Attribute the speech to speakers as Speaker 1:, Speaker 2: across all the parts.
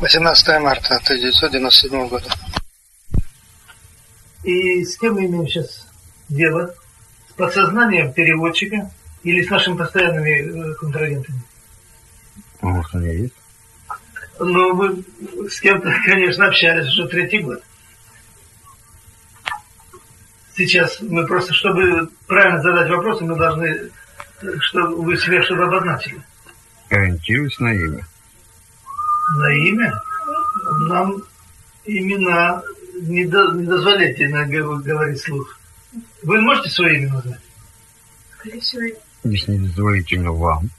Speaker 1: 18 марта 1997 года.
Speaker 2: И с кем мы имеем сейчас дело? С подсознанием переводчика или с нашими постоянными э, контрагентами?
Speaker 3: Может, он есть?
Speaker 2: Ну, вы с кем-то, конечно, общались уже третий год. Сейчас мы просто, чтобы правильно задать вопросы, мы должны, чтобы вы себе что-то обозначили.
Speaker 3: Ориентируюсь на имя.
Speaker 2: На имя? Нам имена не, до, не дозволяйте говорить слух. Вы можете свое имя назвать?
Speaker 3: Если не дозволительно вам,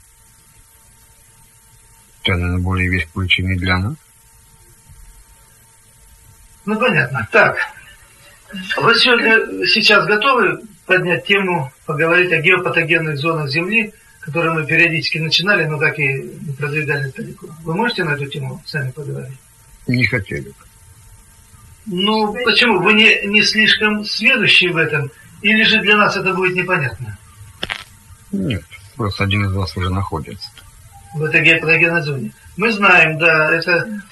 Speaker 3: то, наверное, более весь причины для нас.
Speaker 2: Ну, понятно. Так, вы сегодня, сейчас готовы поднять тему, поговорить о геопатогенных зонах Земли, которые мы периодически начинали, но так и не продвигали далеко. Вы можете на эту тему сами поговорить?
Speaker 3: Не хотели
Speaker 2: Ну, почему? Вы не, не слишком сведущие в этом? Или же для нас это будет непонятно?
Speaker 3: Нет, просто один из вас уже находится.
Speaker 2: В этой геопатогенной зоне. Мы знаем, да, это,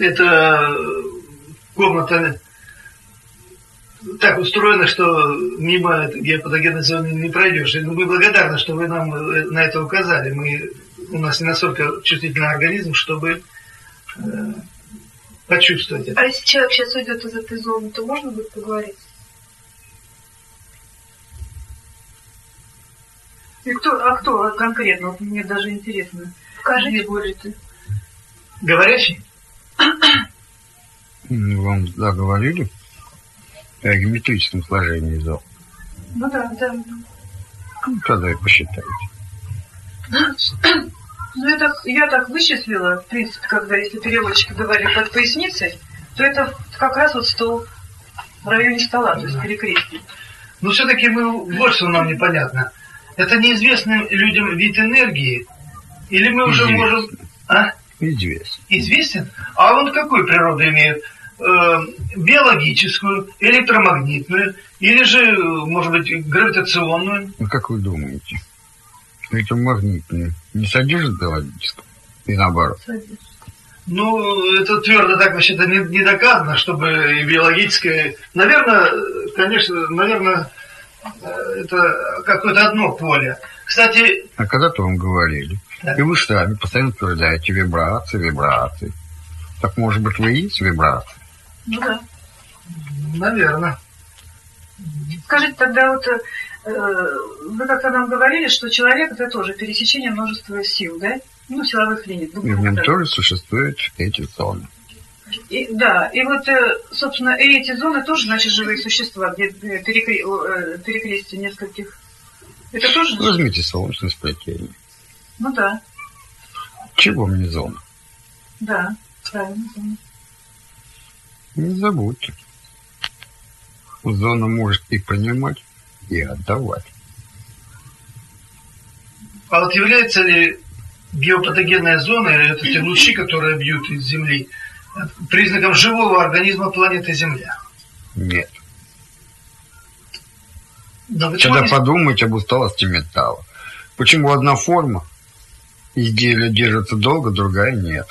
Speaker 2: это комната так устроено, что мимо геопатогенной зоны не пройдешь. И мы благодарны, что вы нам э, на это указали. Мы, у нас не настолько чувствительный организм, чтобы э, почувствовать это.
Speaker 4: А если человек сейчас уйдет из этой зоны, то можно будет поговорить? И кто, а кто конкретно? Вот мне даже интересно. Покажите. Где ты?
Speaker 2: Говорящий?
Speaker 3: Вам да, говорили? О геометрическом сложении зон.
Speaker 4: Ну да, да.
Speaker 3: Ну, тогда и посчитайте.
Speaker 4: Ну, это я так вычислила, в принципе, когда если переводчик говорит под поясницей, то это как раз вот стол в районе стола, то есть перекрестие.
Speaker 2: Но все-таки мы, вот что нам непонятно. Это неизвестный людям вид энергии? Или мы уже
Speaker 3: Известен.
Speaker 2: можем... А?
Speaker 3: Известен.
Speaker 2: Известен? А он какую природу имеет? Э, биологическую, электромагнитную, или же, может быть, гравитационную.
Speaker 3: Ну, как вы думаете? Электромагнитную не содержит биологическую? И наоборот?
Speaker 4: Садись.
Speaker 2: Ну, это твердо так вообще-то не, не доказано, чтобы и биологическое... Наверное, конечно, наверное, это какое-то одно поле. Кстати...
Speaker 3: А когда-то вам говорили.
Speaker 2: Да.
Speaker 3: И вы сами постоянно утверждаете вибрации, вибрации. Так, может быть, вы и есть вибрации?
Speaker 4: Ну да.
Speaker 2: Наверное.
Speaker 4: Скажите, тогда вот э, вы как-то нам говорили, что человек это тоже пересечение множества сил, да? Ну, силовых линий.
Speaker 3: И в нем тоже существуют эти зоны.
Speaker 4: И, да, и вот, э, собственно, и эти зоны тоже, значит, живые существа, где э, перекре, э, перекрестие нескольких. Это тоже?
Speaker 3: Возьмите солнечное сплетение.
Speaker 4: Ну да,
Speaker 3: Чего мне зона?
Speaker 4: да, правильно.
Speaker 3: Не забудьте. Зона может и принимать, и отдавать.
Speaker 2: А вот является ли геопатогенная зона, или это те лучи, которые бьют из Земли, признаком живого организма планеты Земля?
Speaker 3: Нет.
Speaker 2: Но
Speaker 3: Тогда
Speaker 2: не-
Speaker 3: подумайте об усталости металла. Почему одна форма изделия держится долго, другая нет?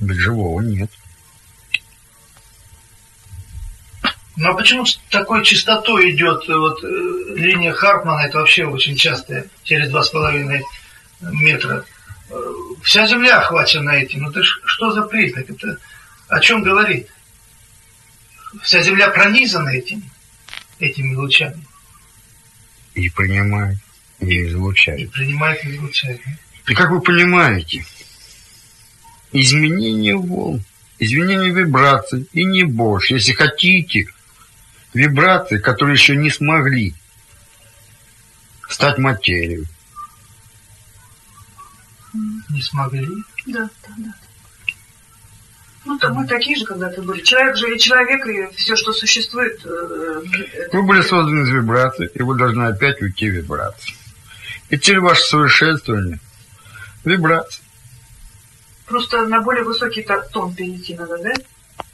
Speaker 3: Ведь живого нет.
Speaker 2: Ну а почему с такой частотой идет э, вот, э, линия Харпмана, это вообще очень частая, через два с половиной метра. Э, Вся Земля охвачена этим. Ну это ж что за признак? Это о чем говорит? Вся Земля пронизана этим, этими лучами
Speaker 3: И принимает, и
Speaker 2: и
Speaker 3: излучает.
Speaker 2: принимает и излучает.
Speaker 3: И как вы понимаете, изменение волн, изменение вибраций и не больше. Если хотите, вибрации, которые еще не смогли стать материей.
Speaker 2: Не смогли.
Speaker 4: Да, да, да. Ну, то мы такие же когда-то были. Человек же и человек, и все, что существует. э, это-
Speaker 3: Вы были созданы из вибраций, и вы должны опять уйти в вибрации. И цель ваше совершенствование – вибрации.
Speaker 4: Просто на более высокий тон перейти надо, да?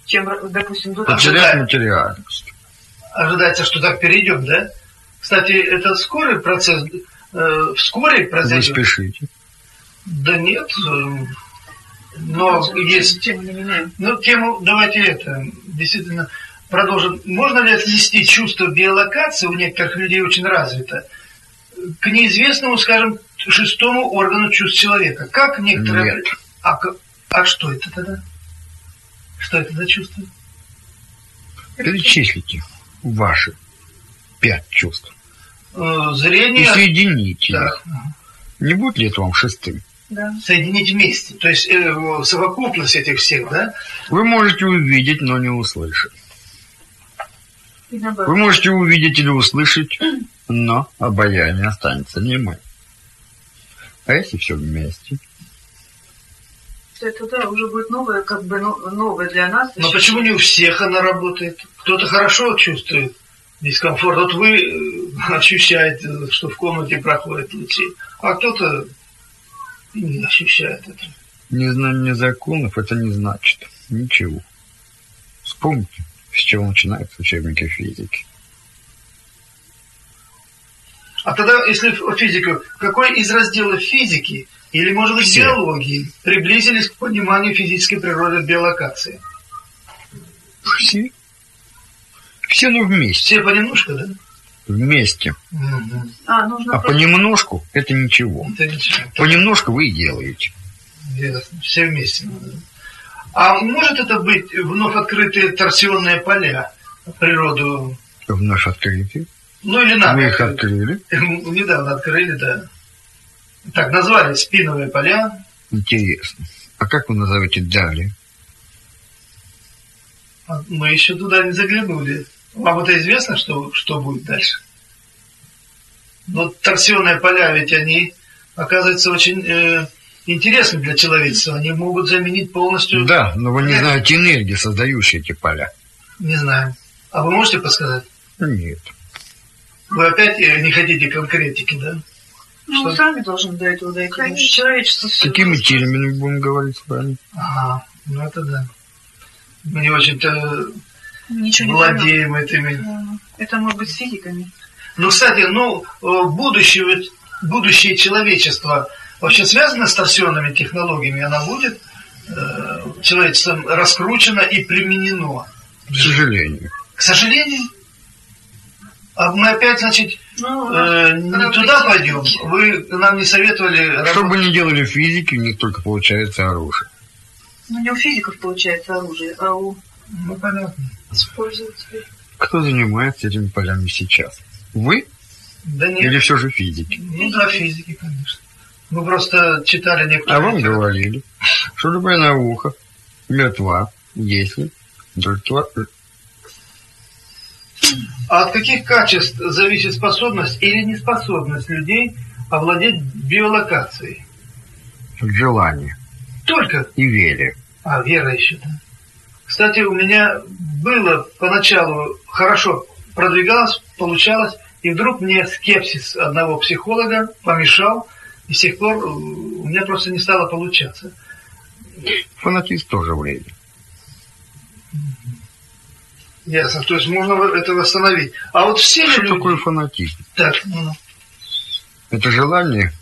Speaker 4: Чем, допустим, до того.
Speaker 3: Потерять материальность.
Speaker 2: Ожидается, что так перейдем, да? Кстати, это скорый процесс, э, вскоре
Speaker 3: Вы
Speaker 2: произойдет?
Speaker 3: спешите.
Speaker 2: Да нет, э, Но есть
Speaker 4: Тему не меняем.
Speaker 2: Ну, тему давайте это, действительно, продолжим. Можно ли отнести чувство биолокации, у некоторых людей очень развито, к неизвестному, скажем, шестому органу чувств человека? Как некоторые...
Speaker 3: Нет.
Speaker 2: А, а что это тогда? Что это за чувство?
Speaker 3: Перечислите ваши пять чувств.
Speaker 2: Э,
Speaker 3: И
Speaker 2: Зрение...
Speaker 3: соедините
Speaker 2: Так,
Speaker 3: их. Не будет ли это вам шестым?
Speaker 4: Да.
Speaker 2: соединить вместе. То есть э, совокупность этих всех, да?
Speaker 3: Вы можете увидеть, но не услышать.
Speaker 4: И
Speaker 3: Вы можете увидеть или услышать, но обаяние останется немым. А если все вместе?
Speaker 4: Это да, уже будет новое, как бы но- новое для нас.
Speaker 2: Но почему не у всех она работает? Кто-то хорошо чувствует дискомфорт. Вот вы э, ощущаете, что в комнате проходят лучи, а кто-то не ощущает это.
Speaker 3: Незнание законов это не значит ничего. Вспомните, с чего начинаются учебники физики.
Speaker 2: А тогда, если в физику, какой из разделов физики или, может быть,
Speaker 3: Все.
Speaker 2: биологии приблизились к пониманию физической природы биолокации?
Speaker 3: Все. Все, ну вместе.
Speaker 2: Все понемножку, да?
Speaker 3: Вместе.
Speaker 4: А, нужно
Speaker 3: А
Speaker 4: просто-
Speaker 3: понемножку это ничего.
Speaker 2: Это ничего.
Speaker 3: Понемножку вы и делаете.
Speaker 2: Ясно. Все вместе надо. А может это быть вновь открытые торсионные поля природу?
Speaker 3: Вновь открытие.
Speaker 2: Ну или нам?
Speaker 3: Вы их открыли.
Speaker 2: Недавно открыли, да. Так, назвали спиновые поля.
Speaker 3: Интересно. А как вы назовете далее?
Speaker 2: А Мы еще туда не заглянули. Вам это известно, что, что будет дальше? Но торсионные поля, ведь они, оказывается, очень э, интересны для человечества. Они могут заменить полностью...
Speaker 3: Да, но вы не знаете энергии, создающие эти поля.
Speaker 2: Не знаю. А вы можете подсказать?
Speaker 3: Нет.
Speaker 2: Вы опять э, не хотите конкретики, да?
Speaker 4: Ну, вы
Speaker 2: Что?
Speaker 4: сами должны до этого дойти. Ну, Человечество
Speaker 3: Какими
Speaker 4: просто-
Speaker 3: терминами будем говорить с вами?
Speaker 2: Ага, ну это да. Мы не очень-то
Speaker 4: Ничего не
Speaker 2: владеем этими.
Speaker 4: Это может быть с физиками.
Speaker 2: Ну, кстати, ну, э, будущее, будущее человечества вообще связано с торсионными технологиями? Она будет э, человечеством раскручена и применено?
Speaker 3: К сожалению.
Speaker 2: К сожалению. А мы опять, значит,
Speaker 4: Ну,
Speaker 2: э,
Speaker 4: правда,
Speaker 2: туда пойдем. Вы нам не советовали
Speaker 3: Что
Speaker 2: работать.
Speaker 3: бы ни делали в физике, у них только получается оружие.
Speaker 4: ну, не у физиков получается оружие, а у
Speaker 2: Ну, понятно.
Speaker 4: использователей.
Speaker 3: Кто занимается этими полями сейчас? Вы
Speaker 2: Да нет.
Speaker 3: или все же физики?
Speaker 2: Ну да, физики, конечно. Мы просто читали некоторые...
Speaker 3: А вам говорили, что любая наука мертва, если только
Speaker 2: А от каких качеств зависит способность или неспособность людей овладеть биолокацией?
Speaker 3: желание
Speaker 2: Только,
Speaker 3: и вере.
Speaker 2: а вера еще, да. Кстати, у меня было поначалу хорошо продвигалось, получалось, и вдруг мне скепсис одного психолога помешал, и с тех пор э, у меня просто не стало получаться.
Speaker 3: Фанатизм тоже вреден.
Speaker 2: Ясно, то есть можно это восстановить. А вот все
Speaker 3: Что
Speaker 2: люди...
Speaker 3: такое фанатизм?
Speaker 2: Так, ну,
Speaker 3: Это желание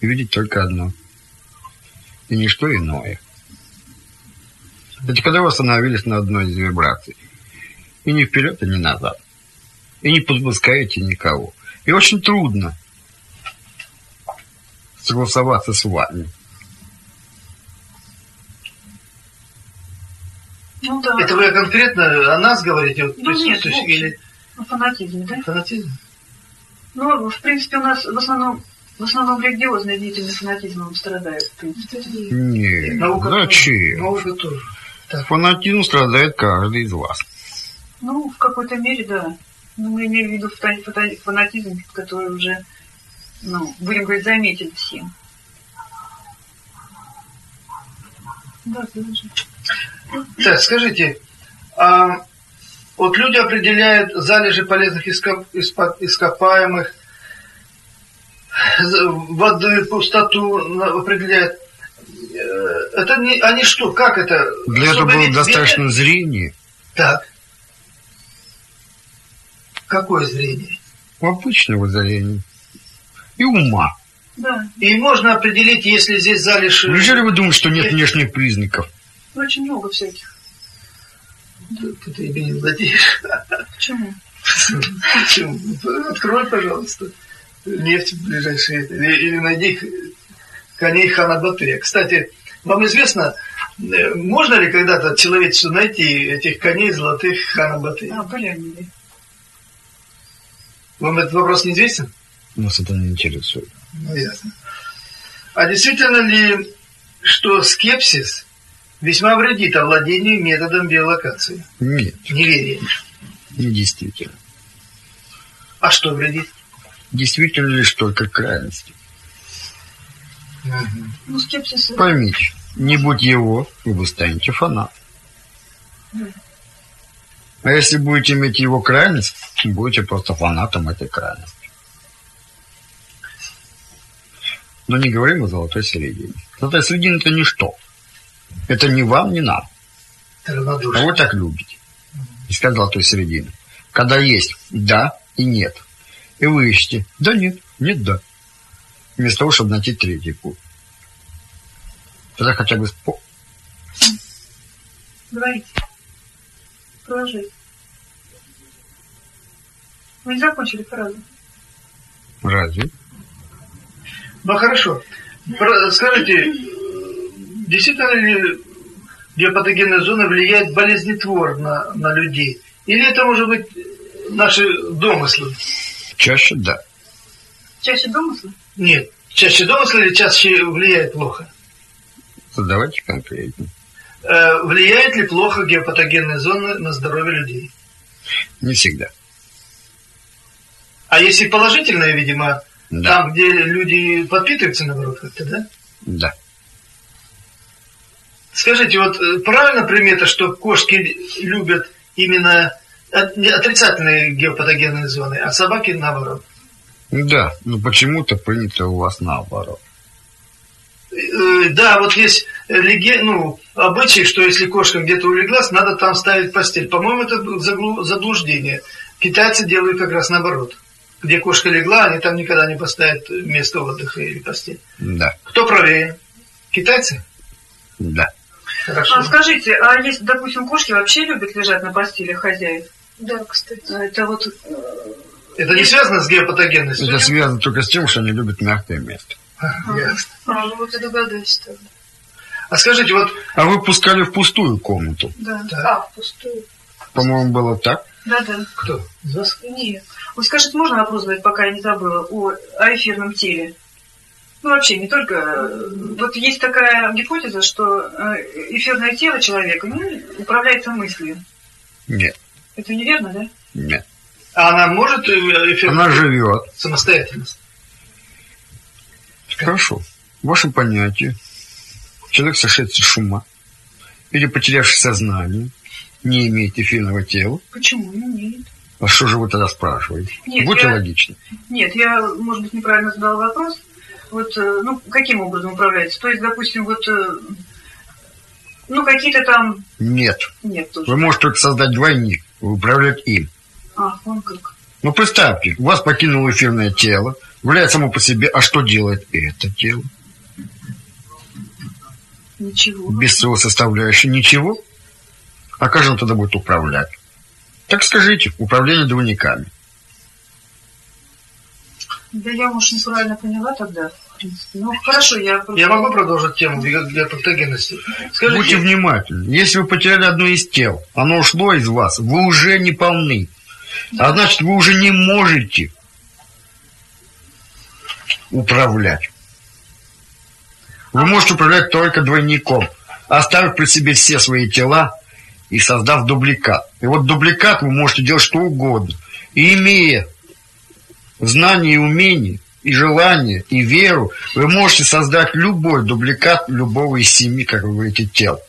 Speaker 3: видеть только одно. И ничто иное. Это когда вы остановились на одной из вибраций. И не вперед, и не назад. И не подпускаете никого. И очень трудно согласоваться с вами.
Speaker 4: Ну да.
Speaker 2: это вы конкретно о нас говорите, вот
Speaker 4: Ну, нет,
Speaker 2: присутствующих,
Speaker 4: в общем.
Speaker 2: или
Speaker 4: Ну, фанатизм, да?
Speaker 2: фанатизм?
Speaker 4: Ну, в принципе, у нас в основном в основном религиозные деятели фанатизмом страдают, в принципе.
Speaker 3: Нет,
Speaker 2: Наука
Speaker 3: зачем?
Speaker 2: Тоже. Наука тоже.
Speaker 3: Фанатизм страдает каждый из вас.
Speaker 4: Ну, в какой-то мере, да. Ну, мы имеем в виду фанатизм, который уже, ну, будем говорить, заметен всем. Да, слушай.
Speaker 2: Так, скажите, а вот люди определяют залежи полезных ископ- испа- ископаемых, воды, пустоту определяют. Э, Это не, они что, как это?
Speaker 3: Для этого
Speaker 2: Чтобы
Speaker 3: было
Speaker 2: видеть
Speaker 3: достаточно зрения,
Speaker 2: Так. Какое зрение?
Speaker 3: обычного зрения и ума.
Speaker 4: Да.
Speaker 2: И можно определить, если здесь залежь...
Speaker 3: Неужели вы думаете, что нет внешних признаков?
Speaker 4: Очень много всяких.
Speaker 2: Ты, ты мне не владеешь.
Speaker 4: Почему?
Speaker 2: Почему? Открой, пожалуйста, нефть ближайшие. Или, или найди коней Ханабатыя. Кстати, вам известно, э, можно ли когда-то человечеству найти этих коней золотых Ханабатыя?
Speaker 4: А, были они.
Speaker 2: Вам этот вопрос неизвестен?
Speaker 3: Нас это не интересует.
Speaker 2: Ну, ясно. А действительно ли, что скепсис весьма вредит овладению методом биолокации?
Speaker 3: Нет,
Speaker 2: Неверие.
Speaker 3: не действительно.
Speaker 2: А что вредит?
Speaker 3: Действительно лишь только крайности.
Speaker 4: Ну, скепсис...
Speaker 3: Поймите, не будь его, и вы станете фанатом. А если будете иметь его крайность, будете просто фанатом этой крайности. Но не говорим о золотой середине. Золотая середина это ничто. Это ни вам, ни нам. А вы так любите. Искать золотой середины. Когда есть да и нет. И вы ищете да нет, нет да. Вместо того, чтобы найти третий путь. Тогда хотя бы
Speaker 4: Говорите. Продолжайте. Вы не закончили фразу.
Speaker 3: разве?
Speaker 2: Ну хорошо. Скажите, действительно ли биопатогенная зона влияет болезнетворно на людей? Или это может быть наши домыслы?
Speaker 3: Чаще да.
Speaker 4: Чаще домыслы?
Speaker 2: Нет. Чаще домыслы или чаще влияет плохо?
Speaker 3: Задавайте конкретно.
Speaker 2: Э, влияет ли плохо геопатогенная зона на здоровье людей?
Speaker 3: Не всегда.
Speaker 2: А если положительное, видимо,
Speaker 3: Да.
Speaker 2: там, где люди подпитываются, наоборот, как-то, да?
Speaker 3: Да.
Speaker 2: Скажите, вот э, правильно примета, что кошки любят именно отрицательные геопатогенные зоны, а собаки наоборот?
Speaker 3: Да, но почему-то принято у вас наоборот.
Speaker 2: Э, Да, вот есть леген, ну, обычай, что если кошка где-то улеглась, надо там ставить постель. По-моему, это заблуждение. Китайцы делают как раз наоборот. Где кошка легла, они там никогда не поставят место отдыха или постель.
Speaker 3: Да,
Speaker 2: Кто правее? Китайцы?
Speaker 3: да.
Speaker 2: Хорошо.
Speaker 4: А скажите, а если, допустим, кошки вообще любят лежать на постели хозяев?
Speaker 5: Да, кстати.
Speaker 4: Это вот... э,
Speaker 2: Это не связано с геопатогенностью?
Speaker 3: Это связано только с тем, что они любят мягкое место.
Speaker 2: Ясно.
Speaker 5: А, ну вот и догадаюсь тогда.
Speaker 2: А скажите, вот
Speaker 3: А вы пускали в пустую комнату.
Speaker 4: Да.
Speaker 2: Так.
Speaker 5: А, пустую.
Speaker 3: По-моему, было так.
Speaker 4: Да-да.
Speaker 2: кто? Из вас?
Speaker 5: Нет.
Speaker 4: Вы скажите, можно вопрос задать, пока я не забыла, о, о эфирном теле? Ну, вообще, не только... э, Вот есть такая гипотеза, что э, эфирное тело человека ну, управляется мыслью.
Speaker 3: Нет,
Speaker 4: Это неверно, да?
Speaker 3: нет.
Speaker 2: А она может э, эффект
Speaker 3: Она живет.
Speaker 2: самостоятельность?
Speaker 3: Хорошо. В вашем понятии человек, сошедший с ума или потерявший сознание, не имеет эфирного тела.
Speaker 4: Почему? Ну, нет.
Speaker 3: А что же вы тогда спрашиваете?
Speaker 4: Нет,
Speaker 3: Будьте
Speaker 4: я-
Speaker 3: логичны.
Speaker 4: Нет, я, может быть, неправильно задала вопрос. Вот, э, ну, каким образом управляется? То есть, допустим, вот, э, ну, какие-то там...
Speaker 3: Нет.
Speaker 4: Нет тоже.
Speaker 3: Вы можете только создать двойник управлять им.
Speaker 4: А, вон как.
Speaker 3: Ну, представьте, вас покинуло эфирное тело, гуляет само по себе, а что делает это тело?
Speaker 4: Ничего.
Speaker 3: Без своего составляющего ничего? А как же он тогда будет управлять? Так скажите, управление двойниками.
Speaker 4: Да я, может, неправильно поняла тогда. Ну, хорошо, я... просто-
Speaker 2: Я могу продолжить тему биопатогенности?
Speaker 3: Будьте
Speaker 2: Скажите,
Speaker 3: внимательны. Если вы потеряли одно из тел, оно ушло из вас, вы уже не полны. А значит, вы уже не можете управлять. Вы можете управлять только двойником, оставив при себе все свои тела и создав дубликат. И вот дубликат вы можете делать что угодно. И имея знания и умения, и желание, и веру, вы можете создать любой дубликат любого из семи, как вы говорите, тел.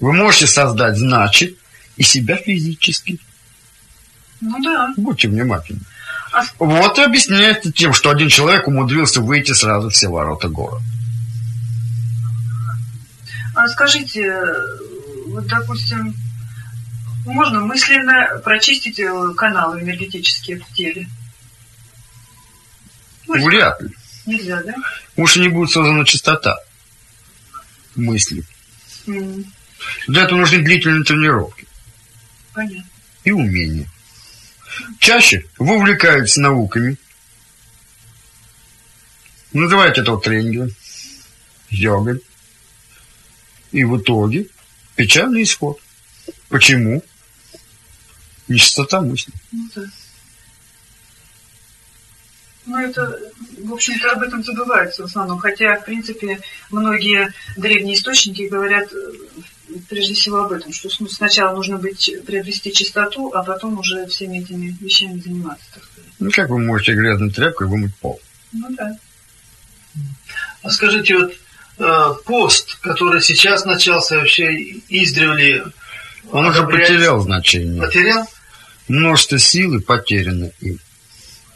Speaker 3: Вы можете создать, значит, и себя физически.
Speaker 4: Ну да.
Speaker 3: Будьте внимательны.
Speaker 4: А
Speaker 3: Вот и объясняется тем, что один человек умудрился выйти сразу все ворота города.
Speaker 4: А скажите, вот, допустим, можно мысленно прочистить э, каналы энергетические в теле?
Speaker 3: Вряд ли.
Speaker 4: Нельзя, да?
Speaker 3: Уж не будет создана чистота мысли.
Speaker 4: М,
Speaker 3: Для этого нужны длительные тренировки
Speaker 4: Понятно.
Speaker 3: и умения. Чаще вы увлекаетесь науками. Называйте это тренингом, йогой. И в итоге печальный исход. Почему? Нечистота мысли.
Speaker 4: Ну да. Ну, это, в общем-то, об этом забывается в основном. Хотя, в принципе, многие древние источники говорят э, прежде всего об этом, что сначала нужно быть, приобрести чистоту, а потом уже всеми этими вещами заниматься, так сказать.
Speaker 3: Ну, как вы можете грязной тряпкой вымыть пол?
Speaker 4: Ну да.
Speaker 2: А скажите, вот э, пост, который сейчас начался вообще издревле,
Speaker 3: Он уже
Speaker 2: одобряется-
Speaker 3: потерял значение.
Speaker 2: Потерял?
Speaker 3: Множество силы потеряно им.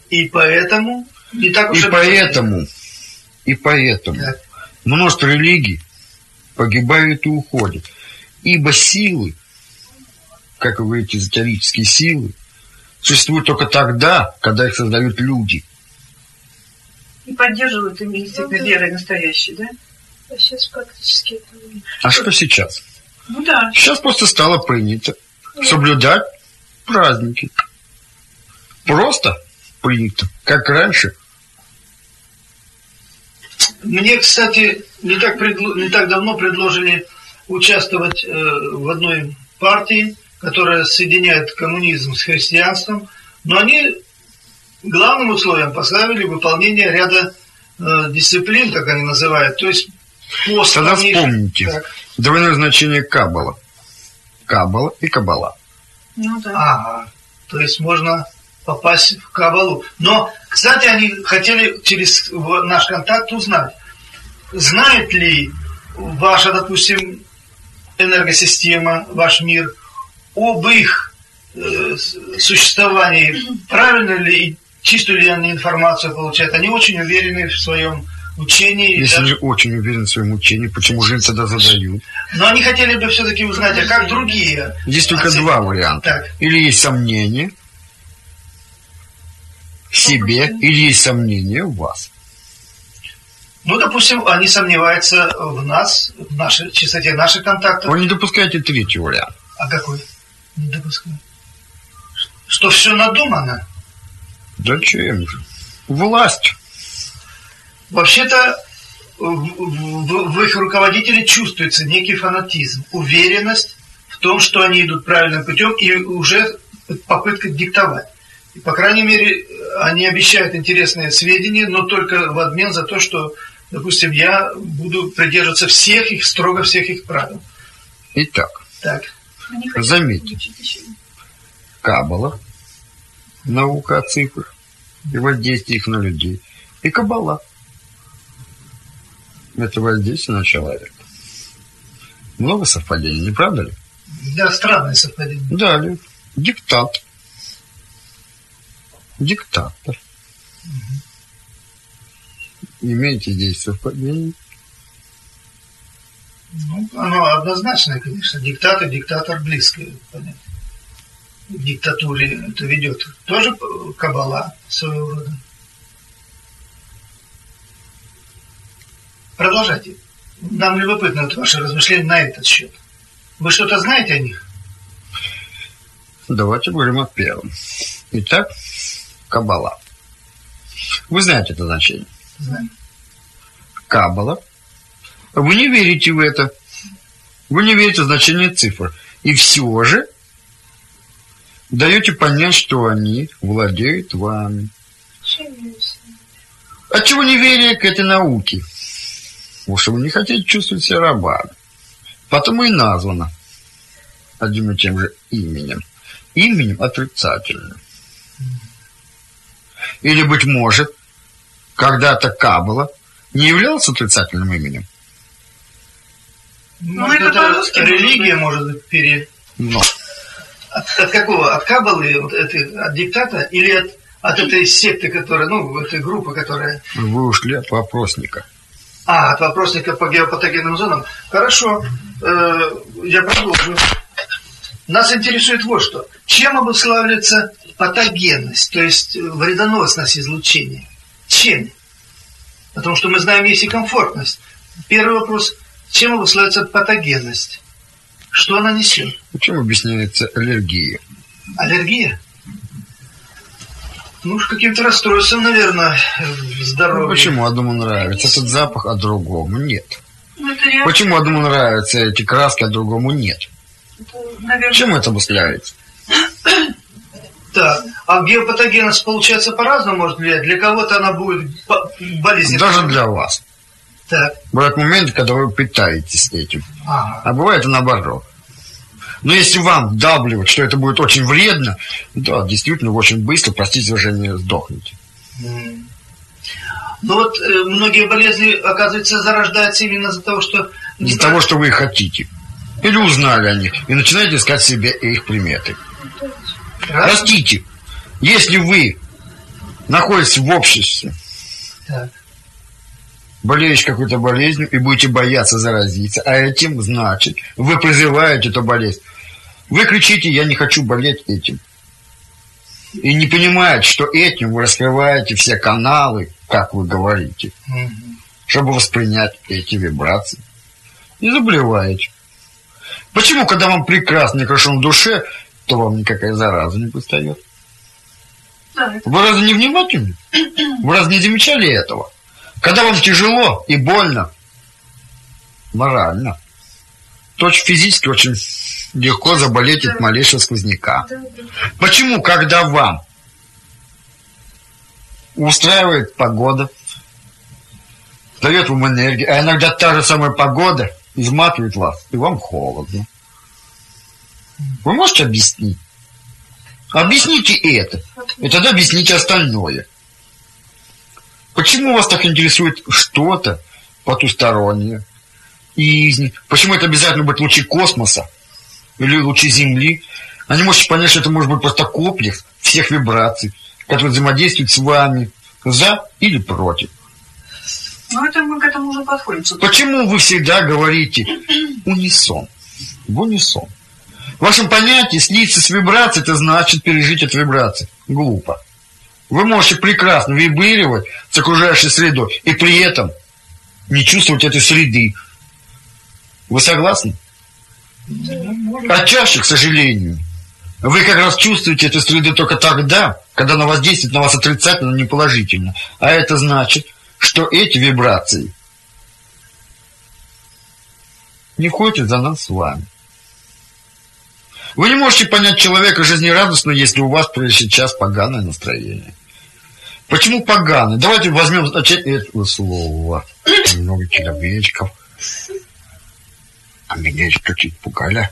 Speaker 2: И поэтому не так уж
Speaker 3: И
Speaker 2: и
Speaker 3: поэтому, и поэтому
Speaker 2: Так.
Speaker 3: множество религий погибают и уходят. Ибо силы, как вы говорите, эзотерические силы, существуют только тогда, когда их создают люди.
Speaker 4: И поддерживают им действительно
Speaker 5: Ну да.
Speaker 4: верой настоящей, да?
Speaker 5: А сейчас практически нет.
Speaker 3: А что сейчас?
Speaker 4: Ну да.
Speaker 3: Сейчас просто стало принято соблюдать праздники. Просто принято, как раньше.
Speaker 2: Мне, кстати, не так, предло- не так давно предложили участвовать э, в одной партии, которая соединяет коммунизм с христианством, но они главным условием поставили выполнение ряда э, дисциплин, как они называют, то есть пост.
Speaker 3: Тогда
Speaker 2: полнейший.
Speaker 3: вспомните
Speaker 2: Так.
Speaker 3: двойное значение Каббала. Каббала и Каббала.
Speaker 4: Ну да.
Speaker 2: Ага, то есть можно попасть в кабалу. Но, кстати, они хотели через наш контакт узнать, знает ли ваша, допустим, энергосистема, ваш мир об их э, существовании, правильно ли и чистую ли они информацию получают. Они очень уверены в своем учении.
Speaker 3: Если
Speaker 2: да.
Speaker 3: они очень уверены в своем учении, почему же им тогда задают?
Speaker 2: Но они хотели бы все-таки узнать, а как другие?
Speaker 3: Есть только
Speaker 2: оценивают?
Speaker 3: два варианта.
Speaker 2: Так.
Speaker 3: Или есть сомнение в себе, или есть сомнение в вас.
Speaker 2: Ну, допустим, они сомневаются в нас, в нашей чистоте наших контактов.
Speaker 3: Вы не допускаете третий вариант.
Speaker 2: А какой? Не допускаю. Что все надумано.
Speaker 3: Зачем же? Власть.
Speaker 2: Вообще-то в, в- в их руководителе чувствуется некий фанатизм, уверенность в том, что они идут правильным путем и уже попытка диктовать. И, по крайней мере, они обещают интересные сведения, но только в обмен за то, что, допустим, я буду придерживаться всех их, строго всех их правил.
Speaker 3: Итак,
Speaker 2: Так.
Speaker 3: Заметьте. Каббала, наука о цифрах и воздействие их на людей, и Каббала. Это воздействие на человека. Много совпадений, не правда ли?
Speaker 2: Да, странное совпадение.
Speaker 3: Далее. Диктат. Диктатор. Имеете здесь совпадение?
Speaker 2: Ну, оно однозначное, конечно. Диктатор, диктатор близкое, понятно. К диктатуре это ведет. Тоже кабала своего рода. Продолжайте. Нам любопытно вот ваши размышления на этот счет. Вы что-то знаете о них?
Speaker 3: Давайте говорим о первом. Итак, Каббала. Вы знаете это значение?
Speaker 2: Знаем.
Speaker 3: Каббала. Вы не верите в это. Вы не верите в значение цифр. И все же даете понять, что они владеют вами.
Speaker 5: Чем я с ним?
Speaker 3: Отчего неверие к этой науке? Потому что вы не хотите чувствовать себя рабами. Потому и названо одним и тем же именем. Именем отрицательным. Или, быть может, когда-то Каббала не являлся отрицательным именем,
Speaker 2: Может,
Speaker 4: это
Speaker 2: это
Speaker 4: по-русски
Speaker 2: религия, может быть, пере...
Speaker 3: но
Speaker 2: От, от какого? От кабалы, вот этой, от диктата или от, от этой секты, которая, ну, этой группы, которая
Speaker 3: вы ушли от вопросника.
Speaker 2: А, от вопросника по геопатогенным зонам. Хорошо, э, я продолжу. Нас интересует вот что. Чем обуславливается патогенность, то есть э, вредоносность излучения? Чем? Потому что мы знаем, есть и комфортность. Первый вопрос, чем обуславливается патогенность? Что она несет?
Speaker 3: Чем объясняется аллергия?
Speaker 2: Аллергия? Ну уж каким-то расстройством, наверное,
Speaker 3: Ну,
Speaker 2: здоровья.
Speaker 3: почему одному нравится этот запах, а другому нет?
Speaker 4: Ну,
Speaker 3: Почему одному нравятся эти краски, а другому нет?
Speaker 4: Наверное,
Speaker 3: Чем это обуславливается?
Speaker 2: Так, а геопатогенность получается по-разному может влиять? Для кого-то она будет болезнь.
Speaker 3: Даже для вас.
Speaker 2: Так,
Speaker 3: Бывают моменты, когда вы питаетесь этим.
Speaker 2: ага.
Speaker 3: А бывает и наоборот. Но если вам вдавливать, что это будет очень вредно, да, действительно, вы очень быстро, простите выражение, сдохнете.
Speaker 2: М. Ну вот э, многие болезни, оказывается, зарождаются именно из-за того, что...
Speaker 3: Из-за того, что вы хотите. Или узнали о них, и начинаете искать себе их приметы. Простите, если вы находитесь в обществе,
Speaker 2: Так.
Speaker 3: болеешь какой-то болезнью и будете бояться заразиться, а этим, значит, вы призываете эту болезнь. Вы кричите «я не хочу болеть этим». И не понимаете, что этим вы раскрываете все каналы, как вы говорите,
Speaker 2: Мгм.
Speaker 3: чтобы воспринять эти вибрации. И заболеваете. Почему, когда вам прекрасно и хорошо на душе, то вам никакая зараза не пристает? Вы разве не внимательны? Вы разве не замечали этого? Когда вам тяжело и больно, морально, то очень физически очень легко заболеть от малейшего сквозняка. Почему, когда вам устраивает погода, дает вам энергию, а иногда та же самая погода изматывает вас, и вам холодно? Вы можете объяснить? Объясните это, и тогда объясните остальное. Почему вас так интересует что-то потустороннее? И почему это обязательно быть лучи космоса или лучи Земли? А не можете понять, что это может быть просто комплекс всех вибраций, которые взаимодействуют с вами за или против.
Speaker 4: Ну, это мы к этому уже подходим.
Speaker 3: Почему вы всегда говорите унисон? В унисон. В вашем понятии слиться с вибрацией, это значит пережить от вибрации. Глупо. Вы можете прекрасно вибрировать с окружающей средой и при этом не чувствовать этой среды. Вы согласны? А чаще, к сожалению, вы как раз чувствуете эту среду только тогда, когда она воздействует на вас отрицательно, но не положительно. А это значит, что эти вибрации не входят за нас с вами. Вы не можете понять человека жизнерадостного, если у вас прямо сейчас поганое настроение. Почему поганое? Давайте возьмем начать этого слова. Много человечков. А меня чуть пугали.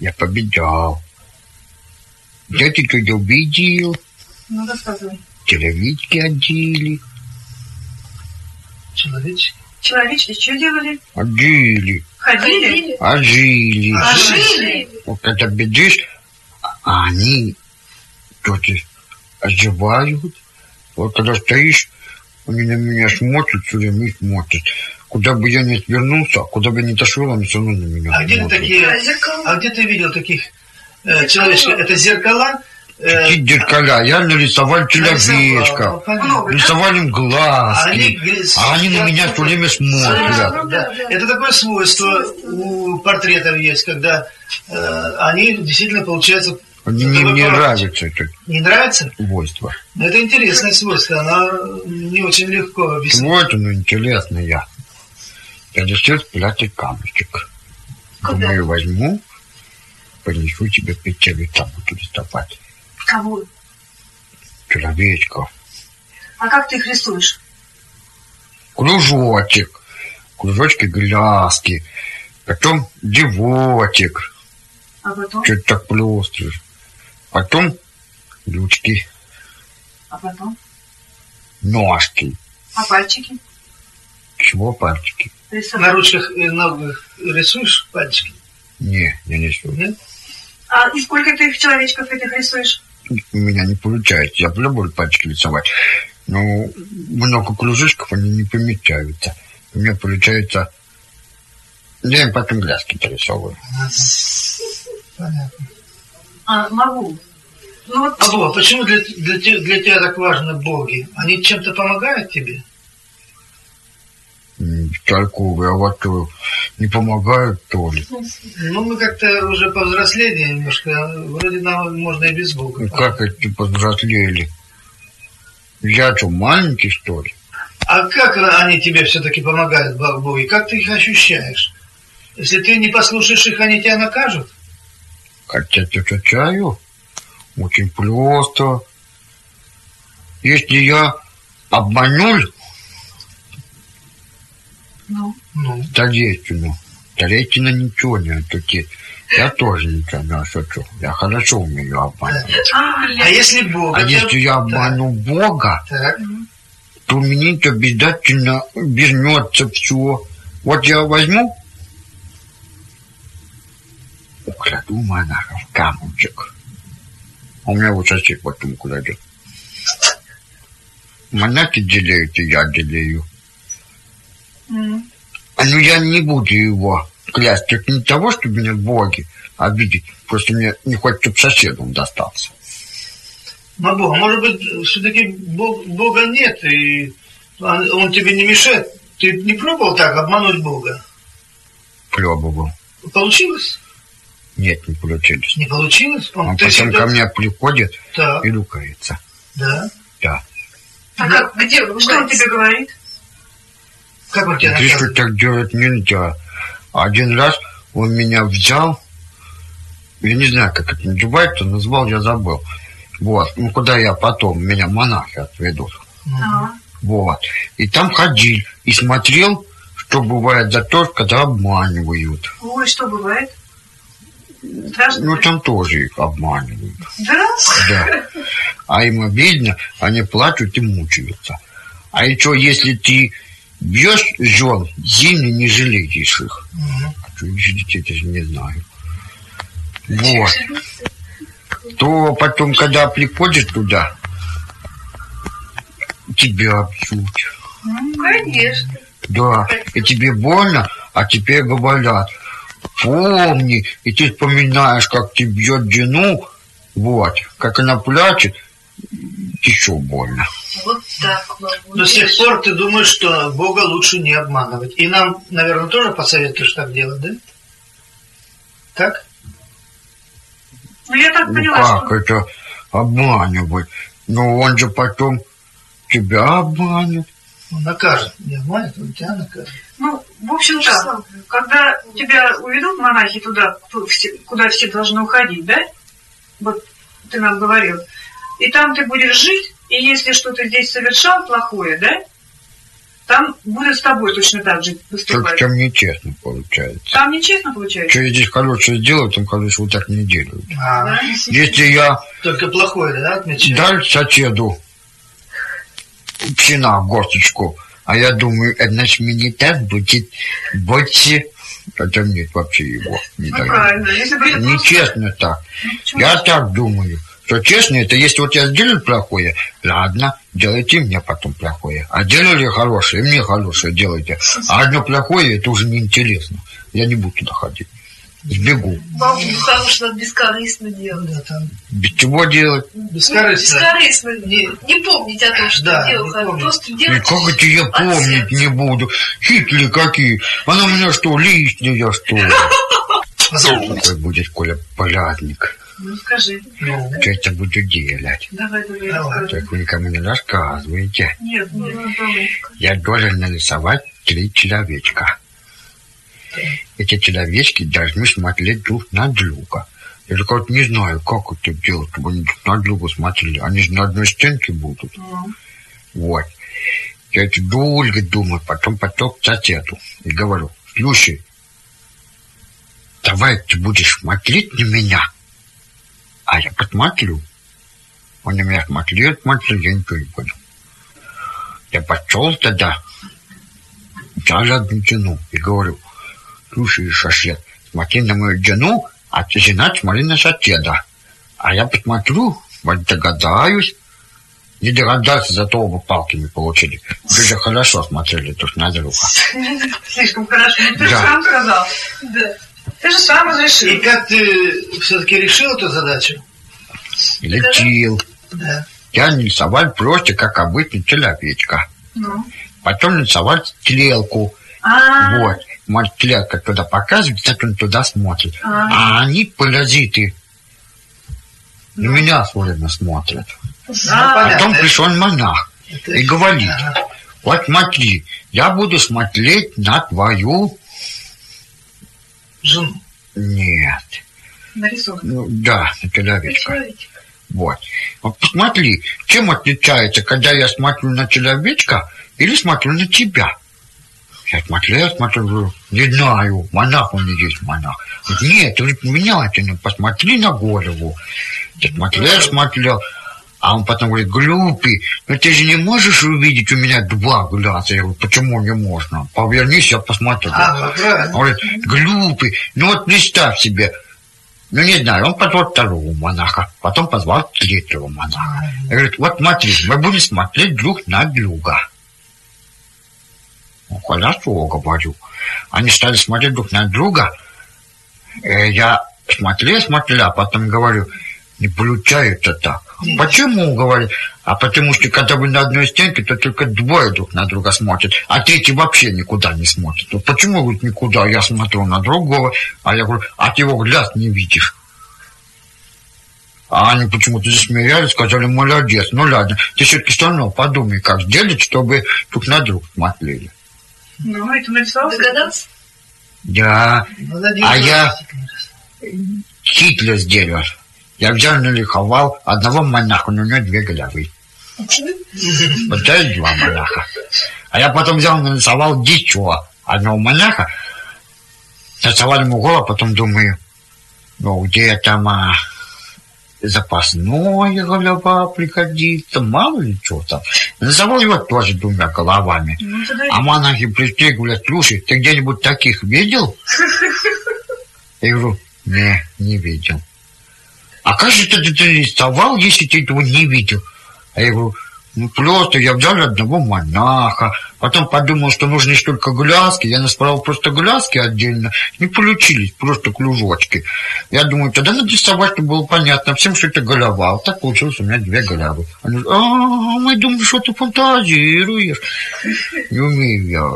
Speaker 3: Я победил. Я тебя увидел.
Speaker 4: Ну, рассказывай.
Speaker 3: Человечки одели.
Speaker 2: Человечек.
Speaker 4: Человечки что делали?
Speaker 3: Одели.
Speaker 4: Ходили?
Speaker 3: Ожили.
Speaker 4: А жили?
Speaker 3: Вот когда бедишь, а они тети оживают. Вот когда стоишь, они на меня смотрят, все время смотрят. Куда бы я ни отвернулся, куда бы я ни отошел, они все равно на меня
Speaker 2: А где ты
Speaker 3: смотрят.
Speaker 2: такие...
Speaker 5: А?
Speaker 2: А где ты видел таких э, человечков? Это зеркала? Э,
Speaker 3: Какие зеркала? Я нарисовал человечка.
Speaker 4: да?
Speaker 3: Рисовали им
Speaker 2: А
Speaker 3: глазки. А они на меня все время смотрят.
Speaker 2: да. Это такое свойство у портретов есть, когда э, они действительно получаются...
Speaker 3: Мне не
Speaker 2: поворот.
Speaker 3: нравится это
Speaker 2: Не нравится?
Speaker 3: свойство.
Speaker 2: Но это интересное свойство, оно не очень легко объяснить.
Speaker 3: Вот оно интересно я. Я решил спрятать камушек.
Speaker 4: Куда?
Speaker 3: Думаю, возьму, понесу тебе печали, там буду рисовать.
Speaker 4: Кого?
Speaker 3: Человечков.
Speaker 4: А как ты их рисуешь?
Speaker 3: Кружочек. Кружочки глазки. Потом девотик.
Speaker 4: А потом?
Speaker 3: Что-то так плюстришь. Потом ручки,
Speaker 4: А потом?
Speaker 3: ножки.
Speaker 4: А пальчики?
Speaker 3: Чего пальчики?
Speaker 2: На
Speaker 4: Рисовать.
Speaker 2: ручках и ногах рисуешь пальчики?
Speaker 3: Не, я не рисую.
Speaker 2: Нет?
Speaker 4: А и сколько ты их человечков этих рисуешь?
Speaker 3: У меня не получается. Я пробую пальчики рисовать. Но много кружочков, они не помещаются. У меня получается... Я им потом глазки рисовываю.
Speaker 2: Понятно.
Speaker 4: А, могу. Ну вот,
Speaker 2: А Бог, почему для, для, для тебя так важны боги? Они чем-то помогают тебе?
Speaker 3: А вот э, не помогают то ли.
Speaker 2: Ну, мы как-то уже повзрослели немножко. Вроде нам можно и без Бога.
Speaker 3: Ну, как это повзрослели? Я что, маленький, что ли?
Speaker 2: А как они тебе все-таки помогают, Бог Боги? Как ты их ощущаешь? Если ты не послушаешь их, они тебя накажут?
Speaker 3: Хотя отвечаю очень просто. Если я обманул
Speaker 4: Ну,
Speaker 2: Ну,
Speaker 3: Талетину, Талетина ничего не отутит. Я тоже ничего не шучу. Я хорошо умею обманывать.
Speaker 4: а,
Speaker 2: а если Бог?
Speaker 3: А если я обману Бога,
Speaker 2: Так,
Speaker 3: то у меня это обязательно вернется все. Вот я возьму, украду монахов камушек. А у меня вот сосед потом кладет. Монахи делеют, и я делею. А ну я не буду его клясть. Это не того, что меня боги обидеть. Просто мне не хочется, чтобы соседом достаться.
Speaker 2: на Бога. Может быть, все-таки Бог, Бога нет, и он, он тебе не мешает. Ты не пробовал так обмануть Бога?
Speaker 3: Пробовал.
Speaker 2: Получилось?
Speaker 3: Нет, не получилось.
Speaker 2: Не получилось? Он,
Speaker 3: Он потом
Speaker 2: всегда-
Speaker 3: ко мне приходит
Speaker 2: Так,
Speaker 3: и лукается.
Speaker 2: да.
Speaker 3: Да.
Speaker 5: А как, где вы
Speaker 4: что он тебе говорит?
Speaker 2: Наказывает?
Speaker 3: так делать нельзя. Один раз он меня взял, я не знаю, как это называется, назвал, я забыл. Вот, ну куда я потом, меня монахи отведут.
Speaker 4: А,
Speaker 3: Вот. И там ходил и смотрел, что бывает за то, когда обманывают.
Speaker 4: ой, что бывает? Страшно?
Speaker 3: Ну, там тоже их обманывают.
Speaker 4: Да?
Speaker 3: Да. А им обидно, они плачут и мучаются. А еще если ты бьешь жен, сильно не жалеешь их. Что детей не знаю. Вот. То потом, когда приходишь туда, тебя бьют.
Speaker 5: Конечно.
Speaker 3: Да, и тебе больно, а тебе говорят, помни, и ты вспоминаешь, как ты бьет жену, вот, как она плачет, еще больно.
Speaker 5: Вот так.
Speaker 2: Но с тех пор ты думаешь, что Бога лучше не обманывать. И нам, наверное, тоже посоветуешь так делать, да? Так?
Speaker 4: Ну, я так
Speaker 3: Ну
Speaker 4: поняла,
Speaker 3: как
Speaker 4: что...
Speaker 3: это обманывать? Ну он же потом тебя обманет.
Speaker 2: Он накажет. Не обманет, он тебя накажет.
Speaker 4: Ну, в общем так, когда тебя уведут монахи туда, куда все должны уходить, да? Вот ты нам говорил. И там ты будешь жить, и если что-то здесь совершал плохое, да? Там будет с тобой точно так же
Speaker 3: Только
Speaker 4: выступать.
Speaker 3: там нечестно получается.
Speaker 4: Там нечестно получается.
Speaker 3: Что я здесь хорошее сделаю, там хорошего вот так не делают.
Speaker 2: А,
Speaker 4: Да?
Speaker 3: Если я
Speaker 2: Только плохое, да, отмечаешь?
Speaker 3: дал соседу пшена горсточку, а я думаю, это значит мне так будет больше, хотя нет вообще его не
Speaker 4: Ну, правильно. Если бы это просто-
Speaker 3: Нечестно так.
Speaker 4: Ну?
Speaker 3: Я так думаю, что честно, это если вот я сделал плохое, ладно, делайте мне потом плохое. А делали хорошее, мне хорошее делайте. А одно плохое, это уже неинтересно. Я не буду туда ходить. Сбегу.
Speaker 5: Ну как уж надо бескорыстно делать.
Speaker 2: Да, там
Speaker 3: Без чего делать?
Speaker 2: бескорыстно.
Speaker 5: Бескорыстно.
Speaker 2: Не-
Speaker 5: Не помнить о том, что
Speaker 2: Да,
Speaker 5: делал. а. Просто
Speaker 3: И
Speaker 5: делать
Speaker 3: как это я помнить
Speaker 5: сердца.
Speaker 3: не буду? Хитрые какие. Она у меня что, лишняя, что ли? Какой будет, Коля, праздник?
Speaker 4: Ну, скажи.
Speaker 2: Ну,
Speaker 3: Что это буду делать?
Speaker 4: Давай, давай.
Speaker 3: Так вы никому не рассказываете.
Speaker 4: Нет, нет,
Speaker 5: Ну.
Speaker 3: Я должен нарисовать три человечка. Эти человечки должны смотреть друг на друга. Я только вот не знаю, как это делать, чтобы они друг на друга смотрели. Они же на одной стенке будут.
Speaker 4: Ну,
Speaker 3: Вот. Я это долго думаю, потом потом к соседу и говорю, слушай, давай ты будешь смотреть на меня, а я посмотрю. Он на меня смотрел, смотрел, я ничего не понял. Я пошел тогда, взял одну жену и говорю, слушай, сосед, смотри на мою жену, а ты, жена, смотри на соседа. А я посмотрю, вот догадаюсь, не догадаться, зато оба палки не получили. Вы же хорошо смотрели друг на друга.
Speaker 4: слишком хорошо. Ты же
Speaker 3: Да.
Speaker 4: сам сказал.
Speaker 5: Да.
Speaker 4: Ты же сам
Speaker 2: И
Speaker 4: разрешил.
Speaker 2: как ты все-таки решил эту задачу?
Speaker 3: Летел.
Speaker 2: Да.
Speaker 3: Я нарисовал просто, как обычный человечка.
Speaker 4: Ну,
Speaker 3: потом нарисовать стрелку.
Speaker 4: А,
Speaker 3: Вот. Может, стрелка туда показывает, так он туда смотрит.
Speaker 4: А.
Speaker 3: А они, паразиты, на меня особенно смотрят.
Speaker 4: А,
Speaker 2: понятно.
Speaker 3: Потом пришел монах
Speaker 2: Это
Speaker 3: и говорит, вот смотри, я буду смотреть на твою...
Speaker 2: Жену.
Speaker 3: Нет.
Speaker 4: нарисован.
Speaker 3: Ну, да, на человечка. Вот. Вот посмотри, чем отличается, когда я смотрю на человечка или смотрю на тебя? Я смотрю, я смотрю, не знаю, монах он и есть монах. Нет, ты говорит, внимательно, посмотри на голову. Я смотрел, я смотрел. А он потом говорит, глупый, но ты же не можешь увидеть у меня два глаза. Я говорю, почему не можно? Повернись, я посмотрю.
Speaker 2: Ага,
Speaker 3: Он
Speaker 2: правильно.
Speaker 3: говорит, глупый, ну вот представь себе. Ну, не знаю, он позвал второго монаха, потом позвал третьего монаха. И говорит, вот смотри, мы будем смотреть друг на друга. Ну, хорошо, говорю. Они стали смотреть друг на друга. Э, Я смотрел, смотрел, а потом говорю, не получается так. Почему, говорит, а потому что когда вы на одной стенке, то только двое друг на друга смотрят, а третий вообще никуда не смотрит. Вот почему, говорит, никуда? Я смотрю на другого, а я говорю, а ты его глаз не видишь. А они почему-то засмеялись, сказали, молодец. Ну ладно, ты все-таки все равно подумай, как сделать, чтобы друг на друга смотрели.
Speaker 4: Ну, это нарисовал.
Speaker 5: Догадался?
Speaker 3: Да,
Speaker 2: Молодец.
Speaker 3: А я- хитро сделал. Я взял, налиховал одного монаха, но у него две головы. Вот это два монаха. А я потом взял, нарисовал дичего одного монаха, нарисовал ему голову, потом думаю, ну где там а, запасное голова пригодится, мало ли что там. Нарисовал его тоже двумя головами.
Speaker 4: Ну,
Speaker 3: А монахи пришли и говорят, слушай, ты где-нибудь таких видел? Я говорю, не, не видел. А как же ты, ты рисовал, если ты этого не видел? А я говорю, ну просто я взял одного монаха, потом подумал, что нужны только глазки, я насправил просто глазки отдельно, не получились, просто кружочки. Я думаю, тогда надо рисовать, чтобы было понятно всем, что это голова. Вот так получилось у меня две головы. Они говорят, а, мы думали, что ты фантазируешь. Не умею я,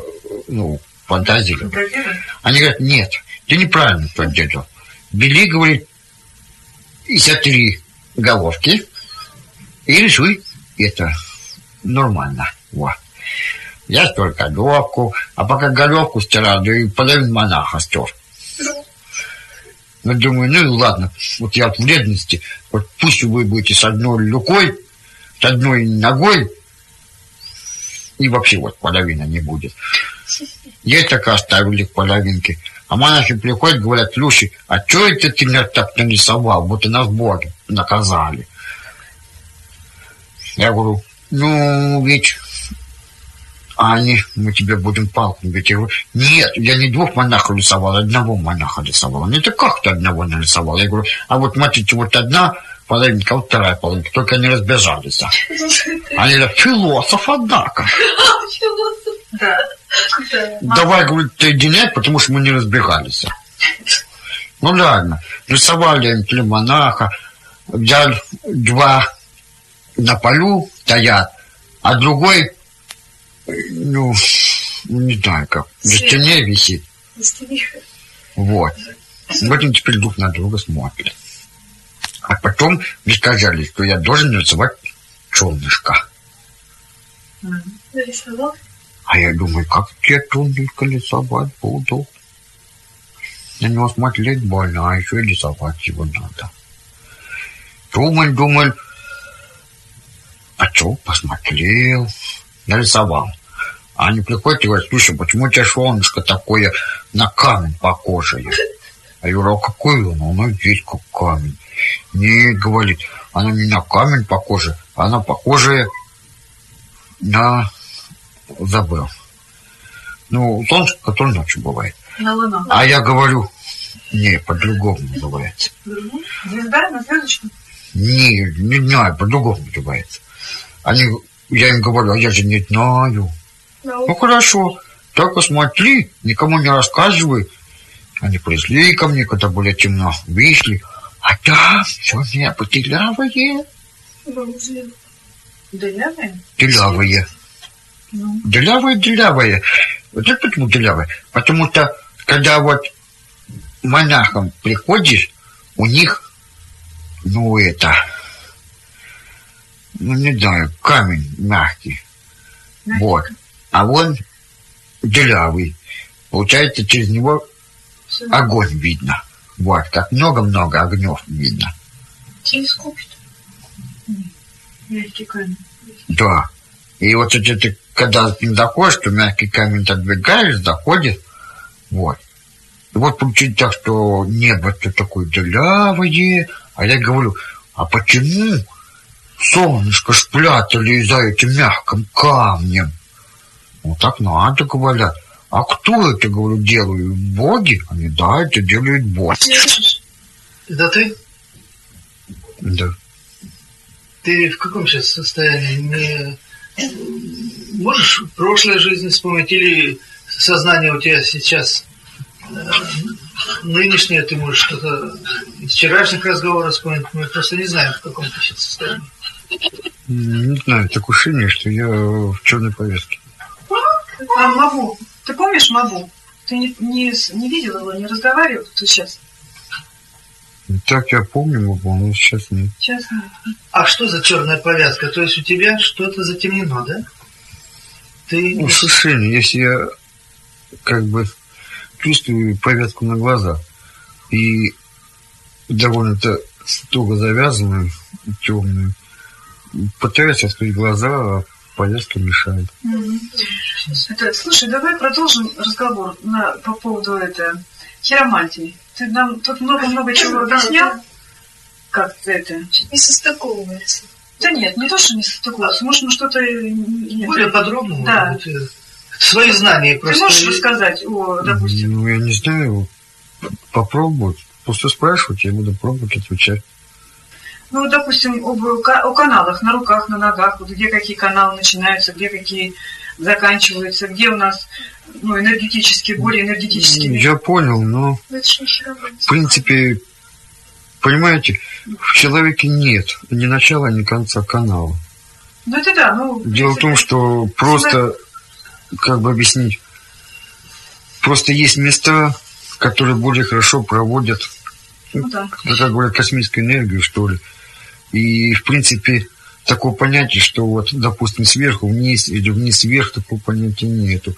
Speaker 3: ну, фантазировать. Они говорят, нет, ты неправильно что делал. Бери, говорит, из три головки и рисуй это нормально. Вот. Я стер головку, а пока головку стирал, да и половину монаха стер. Ну, думаю, ну и ладно, вот я от вредности, вот пусть вы будете с одной рукой, с одной ногой, и вообще вот половина не будет. Есть такая оставили половинки. А монахи приходят, говорят, слушай, а что это ты меня так нарисовал, будто нас боги наказали? Я говорю, ну, ведь а они, мы тебе будем палку бить. Я говорю, нет, я не двух монахов рисовал, одного монаха рисовал. Они, это как ты одного нарисовал? Я говорю, а вот смотрите, вот одна половинка, вот вторая половинка, только они разбежались. а». Они говорят, философ, однако.
Speaker 4: Да.
Speaker 3: Давай, говорит, соединять, потому что мы не разбегались. Ну ладно, рисовали они три монаха, взяли два на полу стоят, а другой, ну, не знаю как, на стене висит. Вот. Вот они теперь друг на друга смотрят. А потом мне сказали, что я должен нарисовать солнышко.
Speaker 5: Нарисовал?
Speaker 3: А я думаю, как я солнышко рисовать буду? На него смотреть больно, а еще и рисовать его надо. Думал, думал, а что, посмотрел, нарисовал. А они приходят и говорят, слушай, почему у тебя солнышко такое на камень похожее? А я говорю, а какой он? Оно есть как камень. Не, говорит, оно не на камень похоже, она похожая на... забыл. Ну, солнце, которое ночью бывает.
Speaker 4: На луну.
Speaker 3: А я говорю, не, по-другому называется.
Speaker 4: Звезда на звездочку?
Speaker 3: Не, не знаю, по-другому называется. Они, я им говорю, а я же не знаю. Ну хорошо, только смотри, никому не рассказывай. Они пришли ко мне, когда было темно, вышли, а там все небо телявое,
Speaker 4: Да, наверное. Ну,
Speaker 3: Дырявая-дырявая. Вот это почему дырявая? Потому что, когда вот монахам приходишь, у них, ну, это, ну, не знаю, камень мягкий.
Speaker 4: мягкий.
Speaker 3: Вот. А он дырявый. Получается, через него
Speaker 4: Всё.
Speaker 3: огонь видно. Вот, как много-много огнев видно.
Speaker 5: Телескоп, что ли?
Speaker 4: Мягкий камень.
Speaker 3: Да. И вот ты, когда ты заходишь, то мягкий камень отдвигаешь, заходит. Вот. И вот получилось так, что небо-то такое дырявое. А я говорю, а почему солнышко спрятали за этим мягким камнем? Вот так надо, говорят. А кто это, говорю, делают? Боги? Они, да, это делают боги.
Speaker 2: Это ты?
Speaker 3: Да.
Speaker 2: Ты в каком сейчас состоянии? Не... Можешь прошлой жизни вспомнить или сознание у тебя сейчас э, нынешнее, ты можешь что-то из вчерашних разговоров вспомнить? Мы просто не знаем, в каком ты сейчас состоянии.
Speaker 3: Не знаю, такое ощущение, что я в черной повестке.
Speaker 4: А Маву, ты помнишь Маву? Ты не, не, не видел его, не разговаривал ты сейчас?
Speaker 3: Так я помню, его, но сейчас нет.
Speaker 4: Сейчас нет.
Speaker 2: А что за черная повязка? То есть у тебя что-то затемнено, да? Ты
Speaker 3: Ну, ощущение, если я как бы чувствую повязку на глаза и довольно-то строго завязанную, темную, пытаюсь открыть глаза, а повязка мешает.
Speaker 4: Мгм. Это, слушай, давай продолжим разговор на, по поводу это, хиромантии. Ты нам тут много-много чего объяснял. Как это?
Speaker 5: Не состыковывается.
Speaker 4: Да нет, не то, что не состыкуется. Может, мы что-то... нет.
Speaker 2: более подробно,
Speaker 4: Да.
Speaker 2: э, свои знания
Speaker 4: Ты
Speaker 2: просто.
Speaker 4: можешь рассказать о, допустим,
Speaker 3: Ну, я не знаю, попробовать. Просто спрашивать, я буду пробовать отвечать.
Speaker 4: ну, допустим, об, о каналах, на руках, на ногах, вот где какие каналы начинаются, где какие заканчиваются, где у нас ну, энергетические, более энергетические.
Speaker 3: Я понял, но
Speaker 5: хиромантия.
Speaker 3: в принципе, понимаете, в человеке нет ни начала, ни конца канала.
Speaker 4: Ну, это да, ну...
Speaker 3: Дело в том, что просто, как бы объяснить, просто есть места, которые более хорошо проводят,
Speaker 4: Ну, да.
Speaker 3: ну, как говорят, космическую энергию, что ли. И, в принципе, такого понятия, что вот, допустим, сверху вниз или вниз вверх, такого понятия нету.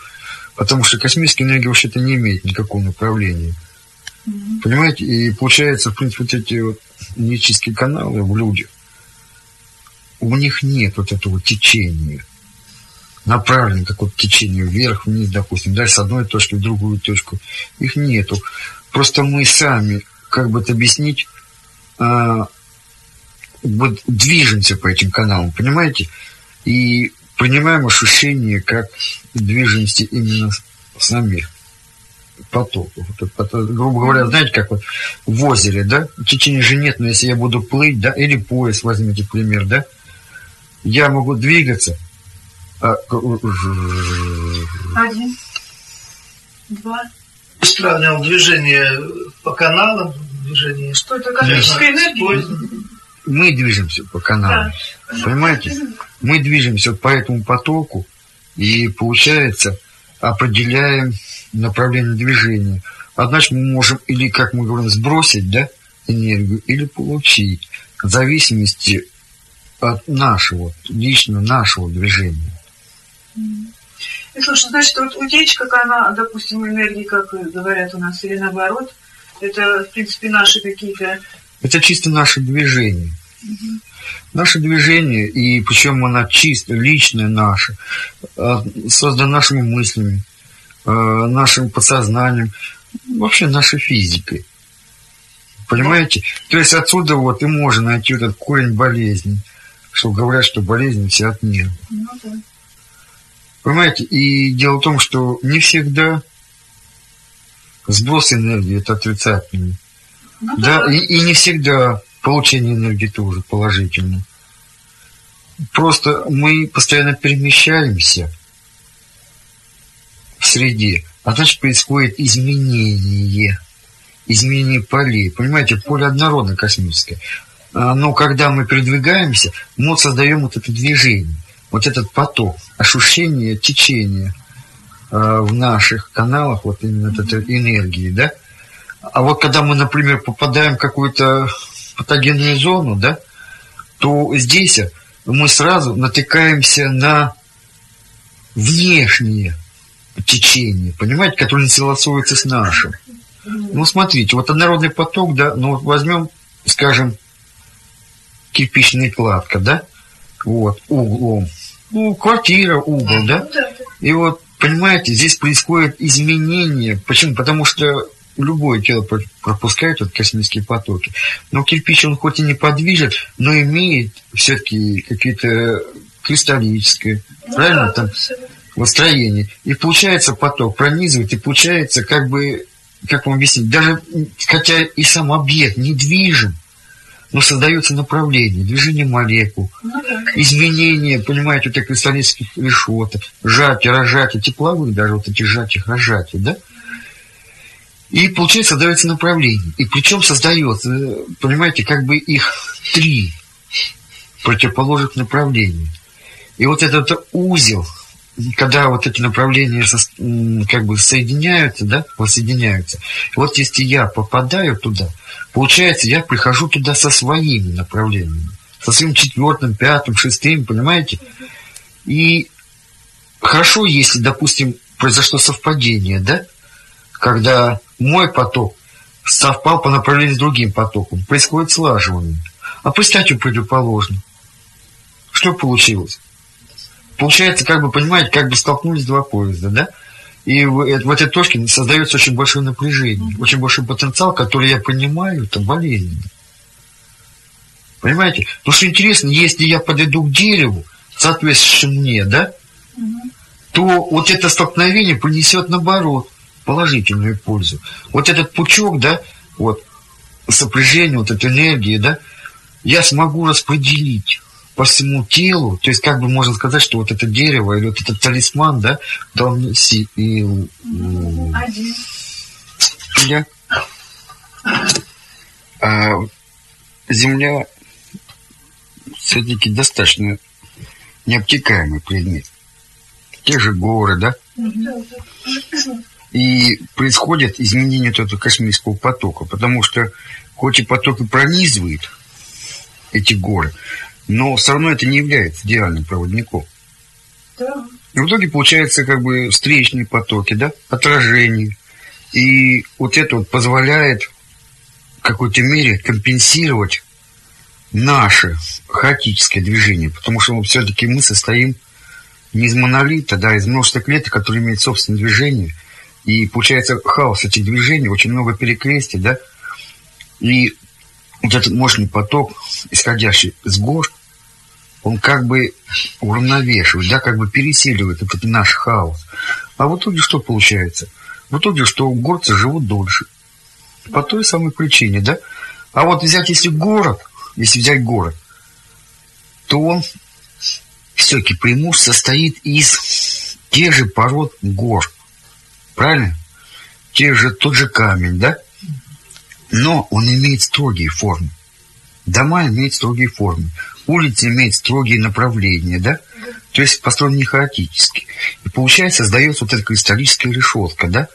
Speaker 3: Потому что космическая энергия вообще-то не имеет никакого направления.
Speaker 4: Мгм.
Speaker 3: Понимаете? И получается, в принципе, вот эти вот нечистые каналы в людях, у них нет вот этого течения. Направлено какое-то течение вверх, вниз, допустим, дальше с одной точки в другую точку. Их нету. Просто мы сами, как бы это объяснить, а, вот движемся по этим каналам, понимаете? И принимаем ощущение как движемся именно с- самих потоков. Вот поток, грубо говоря, знаете, как вот в озере, да? Течения же нет, но если я буду плыть, да, или пояс, возьмите пример, да? Я могу двигаться, а,
Speaker 4: Один, два.
Speaker 2: сравнивал движение по каналам, движение
Speaker 4: Что это космическая энергия?
Speaker 3: Мы движемся по каналам. Понимаете? Мы движемся по этому потоку и, получается, определяем направление движения. Значит, мы можем или, как мы говорим, сбросить да, энергию, или получить, в зависимости от нашего, лично нашего движения.
Speaker 4: И слушай, значит, вот утечка, как она, допустим, энергии, как говорят у нас, или наоборот, это, в принципе, наши какие-то...
Speaker 3: Это чисто наше движение. Наше движение, и причем она чисто, личное наше, э, создано нашими мыслями, э, нашим подсознанием, вообще нашей физикой. Понимаете? То есть отсюда вот и можно найти вот этот корень болезни, что говорят, что болезни все от нервов.
Speaker 4: Ну, да.
Speaker 3: Понимаете? И дело в том, что не всегда сброс энергии это отрицательный.
Speaker 4: Ну,
Speaker 3: Да, и, и не всегда получение энергии тоже положительно. Просто мы постоянно перемещаемся в среде, а значит происходит изменение, изменение полей. Понимаете, поле однородно космическое. А, Но когда мы передвигаемся, мы создаем вот это движение. вот этот поток, ощущение течения э, в наших каналах, вот именно вот этой энергии, да. А вот когда мы, например, попадаем в какую-то патогенную зону, да, то здесь мы сразу натыкаемся на внешние течения, понимаете, которые не согласуются с нашим. Ну, смотрите, вот однородный поток, да, ну, вот возьмем, скажем, кирпичная кладка, да, вот, углом. Ну, квартира, угол, да? И вот, понимаете, здесь происходит изменение. Почему? Потому что любое тело пропускает вот космические потоки. Но кирпич, он хоть и не подвижен, но имеет все-таки какие-то кристаллическое, ну, правильно, да, там, настроение. И получается поток пронизывает, и получается как бы, как вам объяснить, даже, хотя и сам объект недвижим, но создается направление, движение молекул, ну, изменение, понимаете, вот этих кристаллических решеток, сжатие, разжатие, тепловых даже вот эти сжатия, разжатия, да? И, получается, создается направление. И причем создается, понимаете, как бы их три противоположных направления. И вот этот узел, когда вот эти направления как бы соединяются, да, воссоединяются. Вот если я попадаю туда, получается, я прихожу туда со своими направлениями, со своим четвертым, пятым, шестым, понимаете? И хорошо, если, допустим, произошло совпадение, да, когда мой поток совпал по направлению с другим потоком, происходит слаживание. А представьте противоположно. Что получилось? Получается, как бы, понимаете, как бы столкнулись два поезда, да? И в, в этой точке создается очень большое напряжение, очень большой потенциал, который я понимаю, это болезненно. Понимаете? Потому что интересно, если я подойду к дереву, соответствующему мне, да, то вот это столкновение принесет наоборот положительную пользу. Вот этот пучок, да, вот, сопряжение, вот этой энергии, да, я смогу распределить по всему телу, то есть как бы можно сказать, что вот это дерево или вот этот талисман, да, дал мне си и
Speaker 4: Один.
Speaker 3: я а, земля все-таки достаточно необтекаемый предмет. Те же горы, да? И происходит изменение этого космического потока, потому что хоть и поток и пронизывает эти горы, но все равно это не является идеальным проводником.
Speaker 4: Да.
Speaker 3: И в итоге получается как бы встречные потоки, да, отражение. И вот это вот позволяет в какой-то мере компенсировать наше хаотическое движение, потому что все-таки мы состоим не из монолита, да, из множества клеток, которые имеют собственное движение. И получается хаос этих движений, очень много перекрестий, да. И вот этот мощный поток, исходящий с гор, он как бы уравновешивает, да, как бы пересиливает этот наш хаос. А в итоге что получается? В итоге, что горцы живут дольше. По той самой причине, да? А вот взять, если город, если взять город, то он все-таки преимущество состоит из тех же пород гор. Правильно? Те же, тот же камень, да? Но он имеет строгие формы. Дома имеют строгие формы. Улицы имеют строгие направления, да? То есть построен не хаотически. И получается, создается вот эта кристаллическая решетка, да?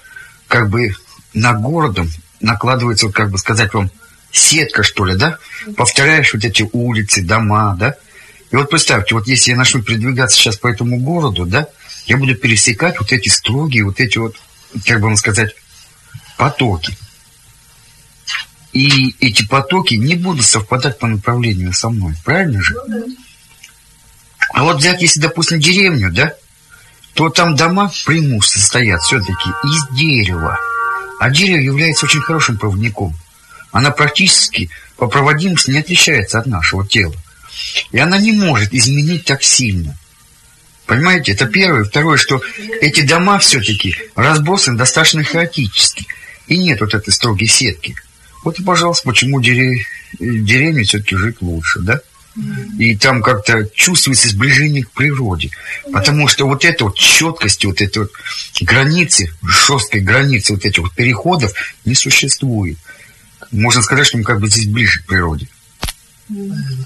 Speaker 3: Как бы на городом накладывается, вот как бы сказать вам, сетка, что ли, да? Повторяешь вот эти улицы, дома, да? И вот представьте, вот если я начну передвигаться сейчас по этому городу, да, я буду пересекать вот эти строгие, вот эти вот, как бы вам сказать, потоки. И эти потоки не будут совпадать по направлению со мной. Правильно же? А вот взять, если, допустим, деревню, да, то там дома преимущественно стоят все-таки из дерева. А дерево является очень хорошим проводником. Она практически по проводимости не отличается от нашего тела. И она не может изменить так сильно. Понимаете, это первое. Второе, что эти дома все-таки разбросаны достаточно хаотически. И нет вот этой строгой сетки. Вот и, пожалуйста, почему дерев... деревне все-таки жить лучше, да? И там как-то чувствуется сближение к природе. Потому что вот эта вот четкость, вот этой вот границы, жесткой границы вот этих вот переходов не существует. Можно сказать, что мы как бы здесь ближе к природе.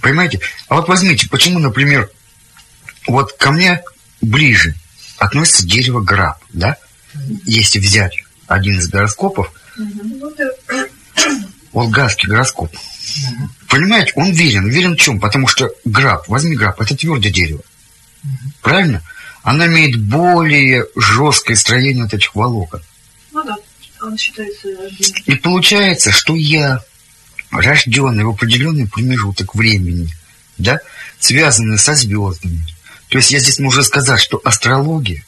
Speaker 3: Понимаете? А вот возьмите, почему, например,
Speaker 6: вот ко мне ближе относится дерево граб, да? Если взять один из гороскопов,
Speaker 5: да.
Speaker 6: Волгарский гороскоп. Понимаете, он верен. Верен в чем? Потому что граб, возьми граб, это твердое дерево. Правильно? Она имеет более жесткое строение вот этих волокон.
Speaker 4: Ну да, он считается одним.
Speaker 6: И получается, что я, рожденный в определенный промежуток времени, да, связанный со звездами. То есть я здесь могу сказать, что астрология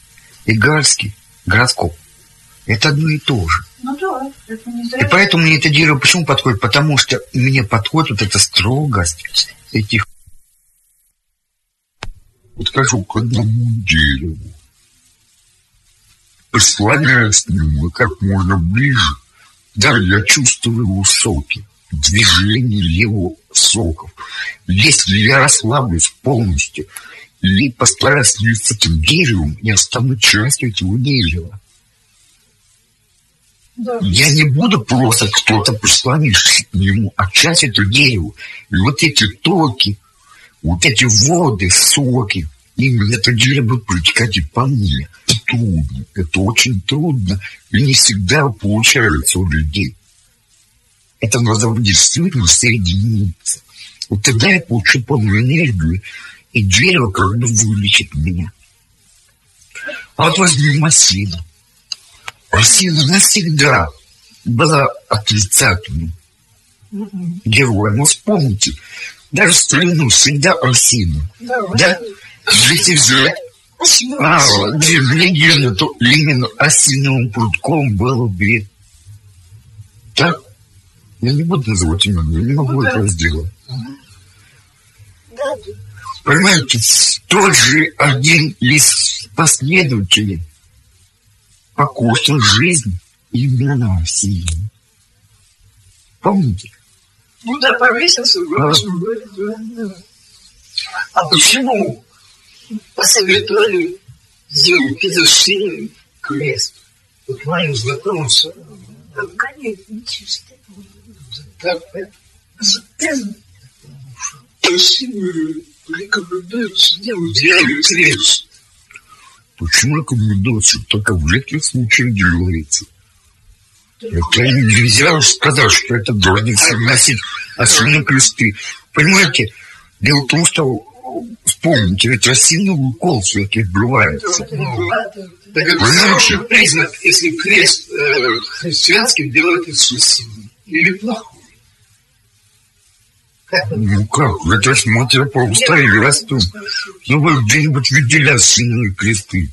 Speaker 6: и гальский гороскоп – это одно и то же.
Speaker 4: Ну да, это не
Speaker 6: И
Speaker 4: зря.
Speaker 6: поэтому мне это дерево почему подходит? Потому что мне подходит вот эта строгость этих...
Speaker 3: подхожу к одному дереву. Прислоняюсь к нему как можно ближе. Да, я чувствую его соки, движение его соков. Если я расслаблюсь полностью и постараюсь с этим деревом, я стану частью этого дерева.
Speaker 5: Да.
Speaker 3: Я не буду просто кто-то прислонившись к нему, а часть этого дерева. И вот эти токи, вот эти воды, соки, именно это дерево протекать и по мне. Это трудно, это очень трудно, и не всегда получается у людей. Это надо действительно соединиться. Вот тогда я получу полную энергию, и дерево как бы вылечит меня. А вот возьмем осину. Осина навсегда была отрицательным героем. Ну, вспомните, даже в старину всегда осина. Да? Если взять а, легенду, то именно осиновым прутком был убит. Так? Я не буду называть имя, я не могу этого сделать. Понимаете, тот же один из последователей покушал жизнь именно на России. Помните?
Speaker 5: Ну да, повесился.
Speaker 2: А почему посоветовали сделать педофильный крест? Вот моим знакомым
Speaker 5: Конечно, чисто.
Speaker 2: так красивые рекомендуется делать реальный.
Speaker 3: Почему рекомендуется только в редких случаях делается? Это нельзя сказать, что это все носить осиные кресты. Понимаете, дело в том, что вспомните, ведь осиновый кол все-таки
Speaker 2: это хороший признак, если крест э, христианский делают из усилий. Или плохой.
Speaker 3: Ну как, это смотря по уставе растут. Ну вы где-нибудь видели осиновые кресты?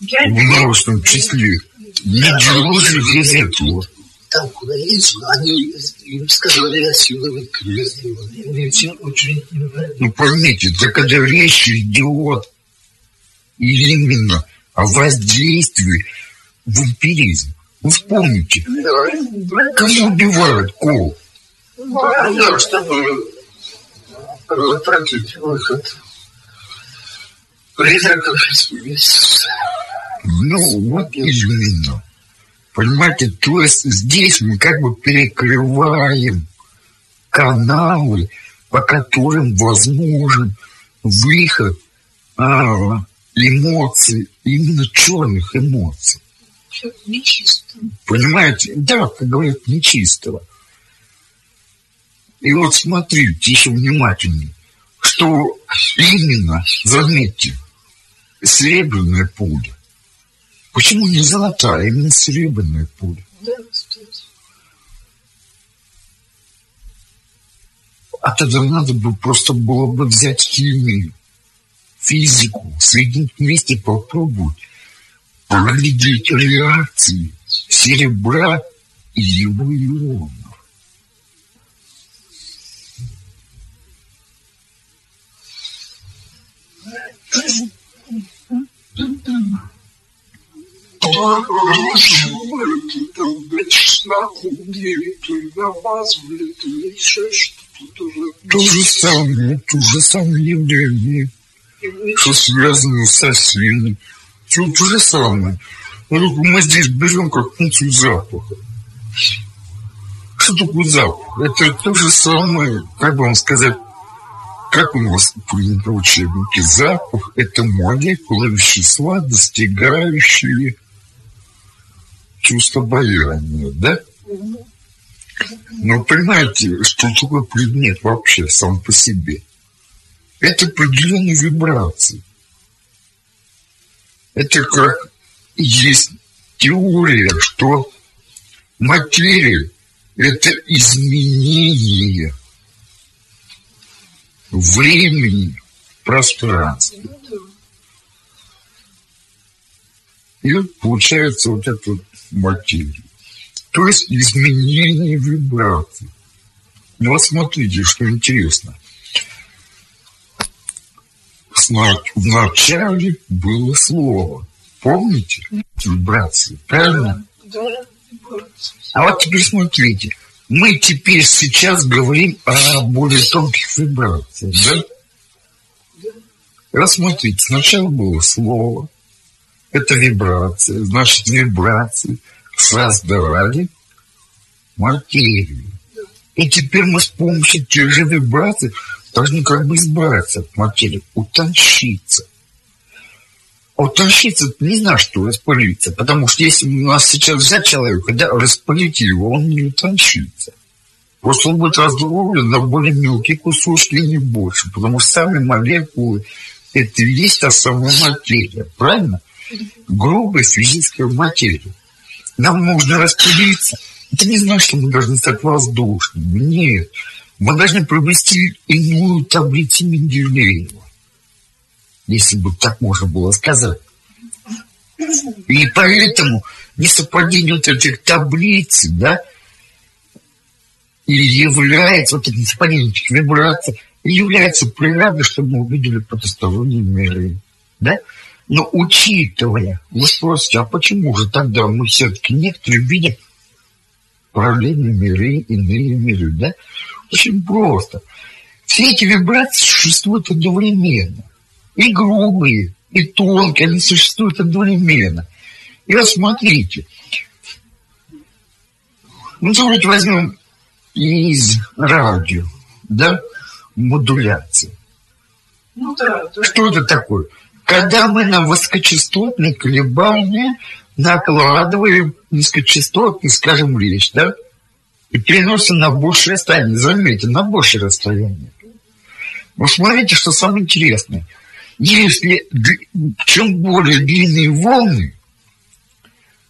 Speaker 4: Я
Speaker 3: В множественном числе. Не из этого.
Speaker 2: Там, куда едешь, они им сказали осиновый крест. Мне очень, очень не нравится.
Speaker 3: Ну поймите, это когда речь идет именно о воздействии вампиризма. Вы вспомните, кому убивают кол?
Speaker 2: Да, чтобы заплатить выход. Призраков весь.
Speaker 3: Ну, вот именно. Понимаете, то есть здесь мы как бы перекрываем каналы, по которым возможен выход а, эмоций, именно черных эмоций.
Speaker 5: Все нечисто.
Speaker 3: Понимаете? Да, как говорят, нечистого. И вот смотрите еще внимательнее, что именно, заметьте, серебряная пуля. Почему не золотая, а именно серебряная пуля?
Speaker 5: Да.
Speaker 3: А тогда надо бы просто было бы взять химию, физику, соединить вместе попробовать проглядеть реакции серебра и его ионов.
Speaker 2: Тоже.
Speaker 3: То же самое, то же самое явление, что связано со свиной. Все то же самое. Но только мы здесь берем как функцию запаха. Что такое запах? Это то же самое, как бы вам сказать, как у нас принято в запах – это молекулы вещества, достигающие чувство обаяния, да? Но понимаете, что такое предмет вообще сам по себе? Это определенные вибрации. Это как есть теория, что материя – это изменение времени, пространства. И вот получается вот эта вот материя. То есть изменение вибраций. Ну вот смотрите, что интересно. В начале было слово. Помните? Вибрации, правильно? А вот теперь смотрите. Мы теперь сейчас говорим о более тонких вибрациях, да? Рассмотрите, сначала было слово, это вибрация, значит, вибрации создавали материю. И теперь мы с помощью тех же вибраций должны как бы избавиться от материи, утончиться. Утончиться не знаю, что распылиться, потому что если у нас сейчас взять человека, да, распылить его, он не утончится. Просто он будет раздроблен на более мелкие кусочки не больше, потому что сами молекулы – это и есть та самая материя, правильно? Грубая физическая материя. Нам нужно распылиться. Это не значит, что мы должны стать воздушными. Нет. Мы должны провести иную таблицу Менделеева. Если бы так можно было сказать. И поэтому несовпадение вот этих таблиц, да, и является, вот несовпадение этих вибраций, является преградой, чтобы мы увидели потусторонние миры. Да? Но учитывая, вы спросите, а почему же тогда мы все-таки некоторые видим параллельные миры, иные миры, да? Очень просто. Все эти вибрации существуют одновременно. И грубые, и тонкие, они существуют одновременно. И вот смотрите. Ну, давайте возьмем из радио, да, модуляции.
Speaker 4: Ну да, да.
Speaker 3: Что это такое? Когда мы на высокочастотные колебания накладываем низкочастотный, скажем, речь, да, и переносим на большее расстояние. Заметьте, на большее расстояние. Но смотрите, что самое интересное. Если чем более длинные волны,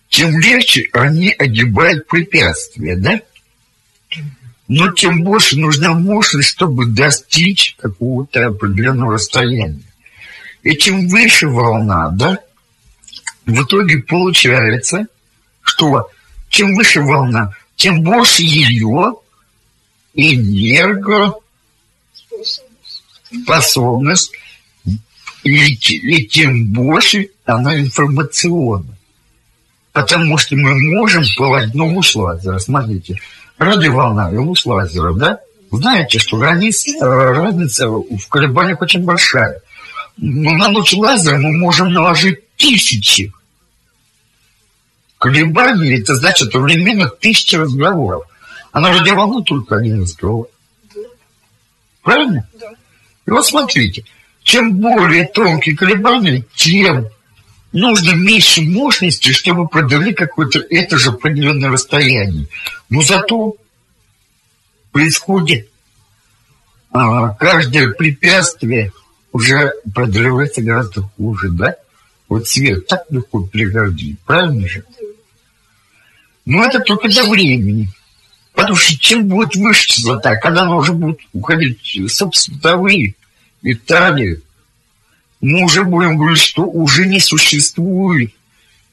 Speaker 3: тем легче они огибают препятствия, да? Но тем больше нужна мощность, чтобы достичь какого-то определенного расстояния. И чем выше волна, да, в итоге получается, что чем выше волна, тем больше ее энергоспособность, и, и тем больше она информационна. Потому что мы можем ну, луч лазера, смотрите, радиоволна и луч лазера, да? Знаете, что разница, разница в колебаниях очень большая. Но на луч лазера мы можем наложить тысячи колебаний, это значит одновременно тысячи разговоров. А на радиоволну только один разговор. Правильно?
Speaker 4: Да.
Speaker 3: И вот смотрите, чем более тонкие колебания, тем нужно меньше мощности, чтобы преодолеть какое-то это же определенное расстояние. Но зато происходит а, каждое препятствие уже преодолевается гораздо хуже, да? Вот свет так легко перегородить, правильно же? Но это только до времени. Потому что чем будет выше частота, когда она уже будет уходить в субсветовые Италии, мы уже будем говорить, что уже не существует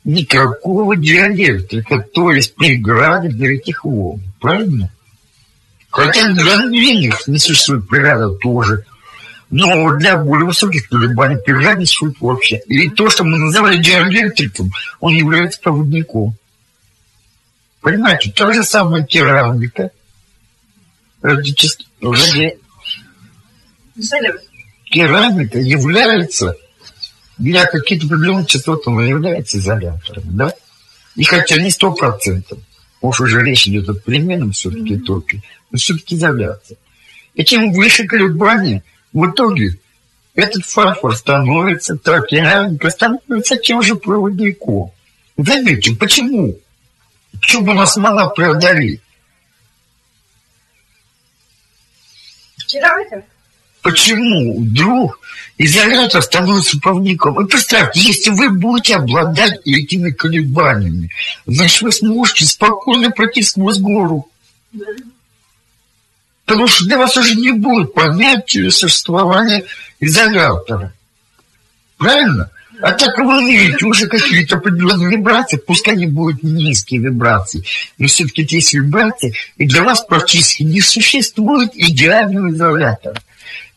Speaker 3: никакого диалектрика, то есть преграды для этих волн. Правильно? Хотя для длинных не существует преграда тоже. Но для более высоких колебаний преград не существует вообще. И то, что мы называли диалектриком, он является проводником. Понимаете, то же самое керамика. Радичес- ради-
Speaker 4: Салют.
Speaker 3: Керамика является для каких-то определенных частот она является изолятором, да? И хотя не сто процентов, уж уже речь идет о переменном все-таки токе, но все-таки изоляция. И чем выше колебания, В итоге этот фарфор становится, так керамика становится тем же проводником. Заметьте, почему? Почему у нас мало продали?
Speaker 4: Керамика?
Speaker 3: Почему вдруг изолятор становится проводником? И представьте, если вы будете обладать этими колебаниями, значит, вы сможете спокойно пройти сквозь гору. Потому что для вас уже не будет понятия существования изолятора. Правильно? А так вы видите уже какие-то определенные вибрации, пускай они будут низкие вибрации, но все-таки есть вибрации, и для вас практически не существует идеального изолятора.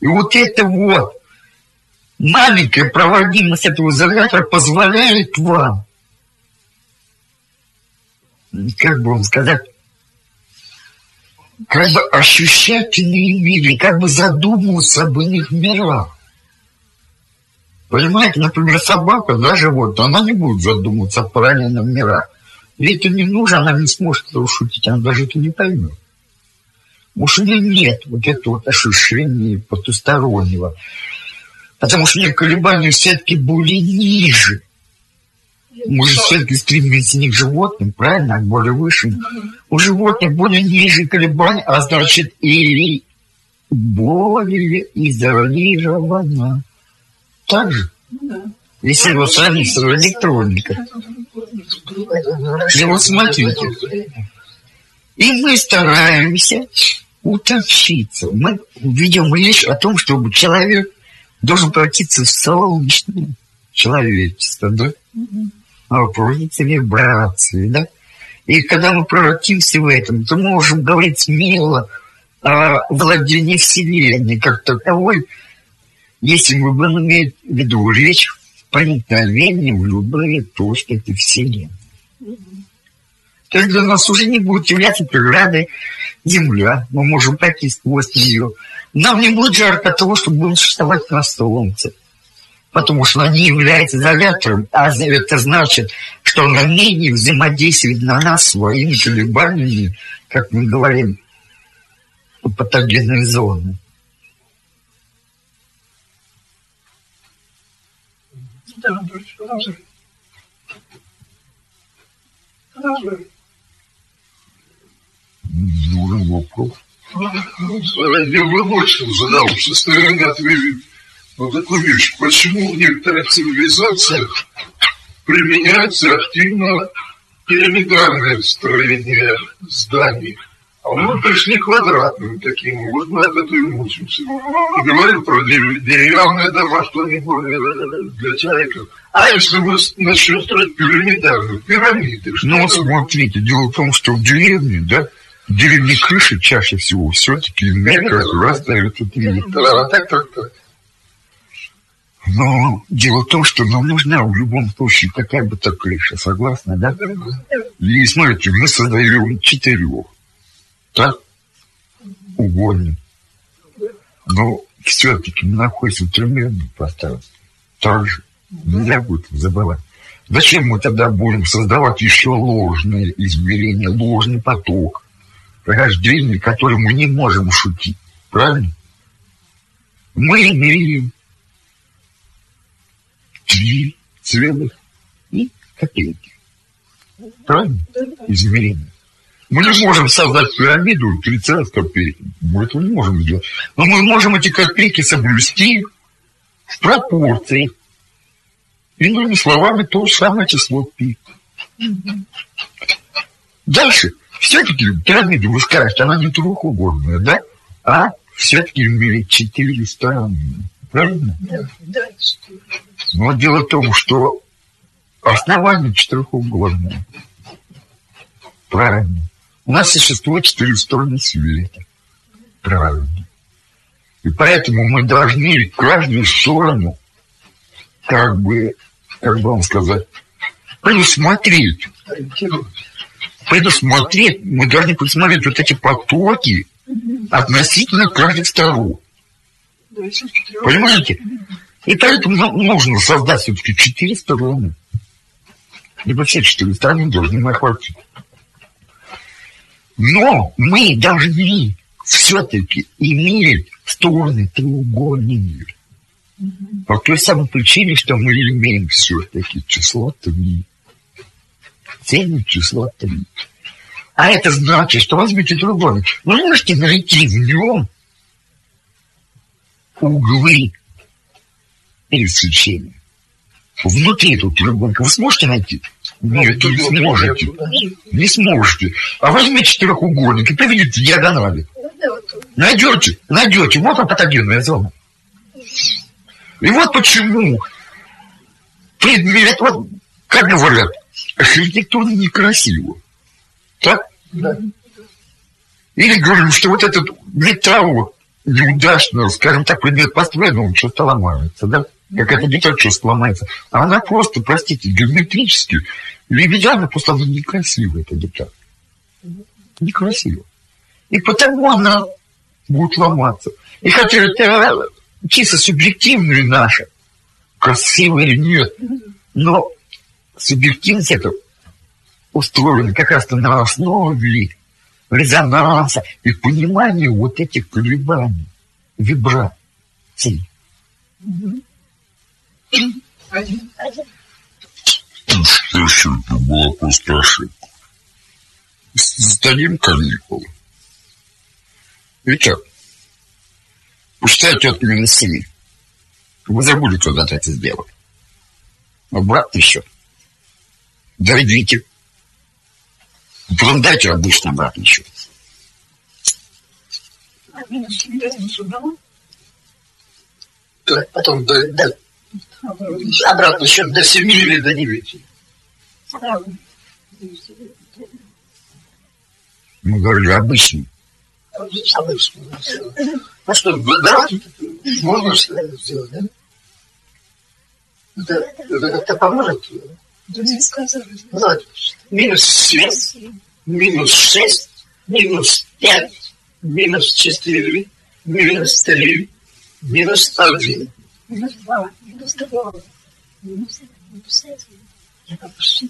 Speaker 3: И вот это вот маленькая проводимость этого изолятора позволяет вам, как бы вам сказать, как бы ощущать иные миры, как бы задумываться об иных мирах. Понимаете, например, собака, да, животное, она не будет задумываться о параллельном мирах. Ей это не нужно, она не сможет этого шутить, она даже это не поймет. Уж у нее нет вот этого ощущения потустороннего. Потому что у нее колебания все-таки более ниже. Мы же все-таки стремимся не к животным, правильно, а к более высшим. У животных более ниже колебания, а значит и более изолирована. Так же? Если его сравнить с электроникой. И вот смотрите. И мы стараемся утопчиться. Мы ведем речь о том, чтобы человек должен превратиться в солнечное человечество, да? А превратиться в вибрации, да? И когда мы превратимся в этом, то мы можем говорить смело о владении Вселенной как таковой, если мы будем иметь в виду речь проникновение в любые точки этой Вселенной. То для нас уже не будет являться преградой Земля. Мы можем пройти сквозь нее. Нам не будет жарко того, что будем существовать на Солнце. Потому что она не является изолятором, а это значит, что она менее взаимодействует на нас своими колебаниями, как мы говорим, патогенной зоны.
Speaker 4: Продолжай. Продолжай.
Speaker 2: Вопрос. Я бы ночью задал в состоянии ответить на такую вещь. Почему в некоторых цивилизациях применяется активно пирамидальное строение зданий? А мы пришли квадратным таким, вот мы от этого и мучимся. И говорим про деревянные дома, что они для человека. А если мы начнем строить пирамидальную, пирамиды,
Speaker 3: Ну, смотрите, дело в том, что в деревне, да, в деревне крыши чаще всего все-таки мягко расставят вот именно.
Speaker 2: Да, так, так, так.
Speaker 3: Но дело в том, что нам нужна в любом случае какая бы то крыша, согласна, да? И смотрите, мы создаем четырех, так? Угодно. Но все-таки мы находимся в трехмерном пространстве. Так же нельзя будет забывать. Зачем мы тогда будем создавать еще ложное измерение, ложный поток рождения, который мы не можем шутить? Правильно? Мы имеем три целых и копейки. Правильно? Измерение. Мы не можем создать пирамиду 30 копеек. Мы этого не можем сделать. Но мы можем эти копейки соблюсти в пропорции. Иными словами, то же самое число пи. Дальше. Все-таки пирамида, вы скажете, она не трехугольная, да? А все-таки имеет четыре стороны. Правильно?
Speaker 4: Да, что?
Speaker 3: Но дело в том, что основание четырехугольное. Правильно. У нас существует четыре стороны света. Правильно. И поэтому мы должны каждую сторону, как бы, как бы вам сказать, предусмотреть. Предусмотреть, мы должны предусмотреть вот эти потоки относительно каждых сторон. Понимаете? И поэтому нужно создать все-таки четыре стороны. Либо все четыре стороны должны охватить. Но мы должны все-таки иметь стороны треугольный мир. По той самой причине, что мы имеем все-таки число 3. Цельное число 3. А это значит, что возьмите треугольник. Вы можете найти в нем углы пересечения. Внутри этого треугольника вы сможете найти? Нет, не сможете. Не сможете. А возьмите четырехугольник и проведите диагонали. Найдете, найдете. Вот он патогенная зона. И вот почему предмет, вот, как говорят, архитектура некрасиво. Так?
Speaker 7: Да.
Speaker 3: Или говорим, что вот этот металл неудачно, скажем так, предмет построен, он что-то ломается, да? Как это деталь что-то ломается. А она просто, простите, геометрически, видеально, просто некрасивая, эта деталь. Некрасиво. И потому она будет ломаться. И хотя это чисто субъективное наше, красиво или нет, но субъективность это устроена как раз на основе резонанса и понимания вот этих колебаний, вибраций.
Speaker 8: Еще это была просто ошибка? Сдадим каникулы.
Speaker 3: Витек, посчитайте от минус семи. Вы забыли когда-то это сделать. Обратный счет. Доведите. Потом дайте обычный счет.
Speaker 7: Семь сюда.
Speaker 2: Так, потом до, до- обратно счет до 7 или до 9.
Speaker 3: Мы говорили обычный.
Speaker 2: Ну что, давайте можно сделать, да? Это, это как-то поможет? Ну, давайте. Минус 7, минус 6, минус 5, минус 4, минус 3, минус 1.
Speaker 7: Минус два. Минус два. Минус минус один. Я попущу.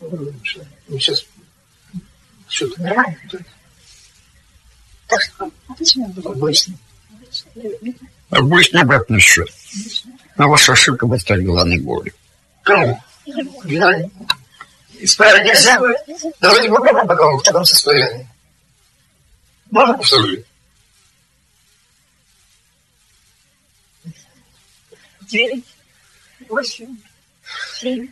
Speaker 2: Ну, сейчас что-то
Speaker 7: Да. Так что, было
Speaker 2: обычно.
Speaker 3: Обычный обратный счет. А ваша ошибка стать главной болью.
Speaker 2: Кому? Исправить нельзя? Давайте попробуем, пока он в таком состоянии. Можно повторить?
Speaker 7: Девять, восемь, семь,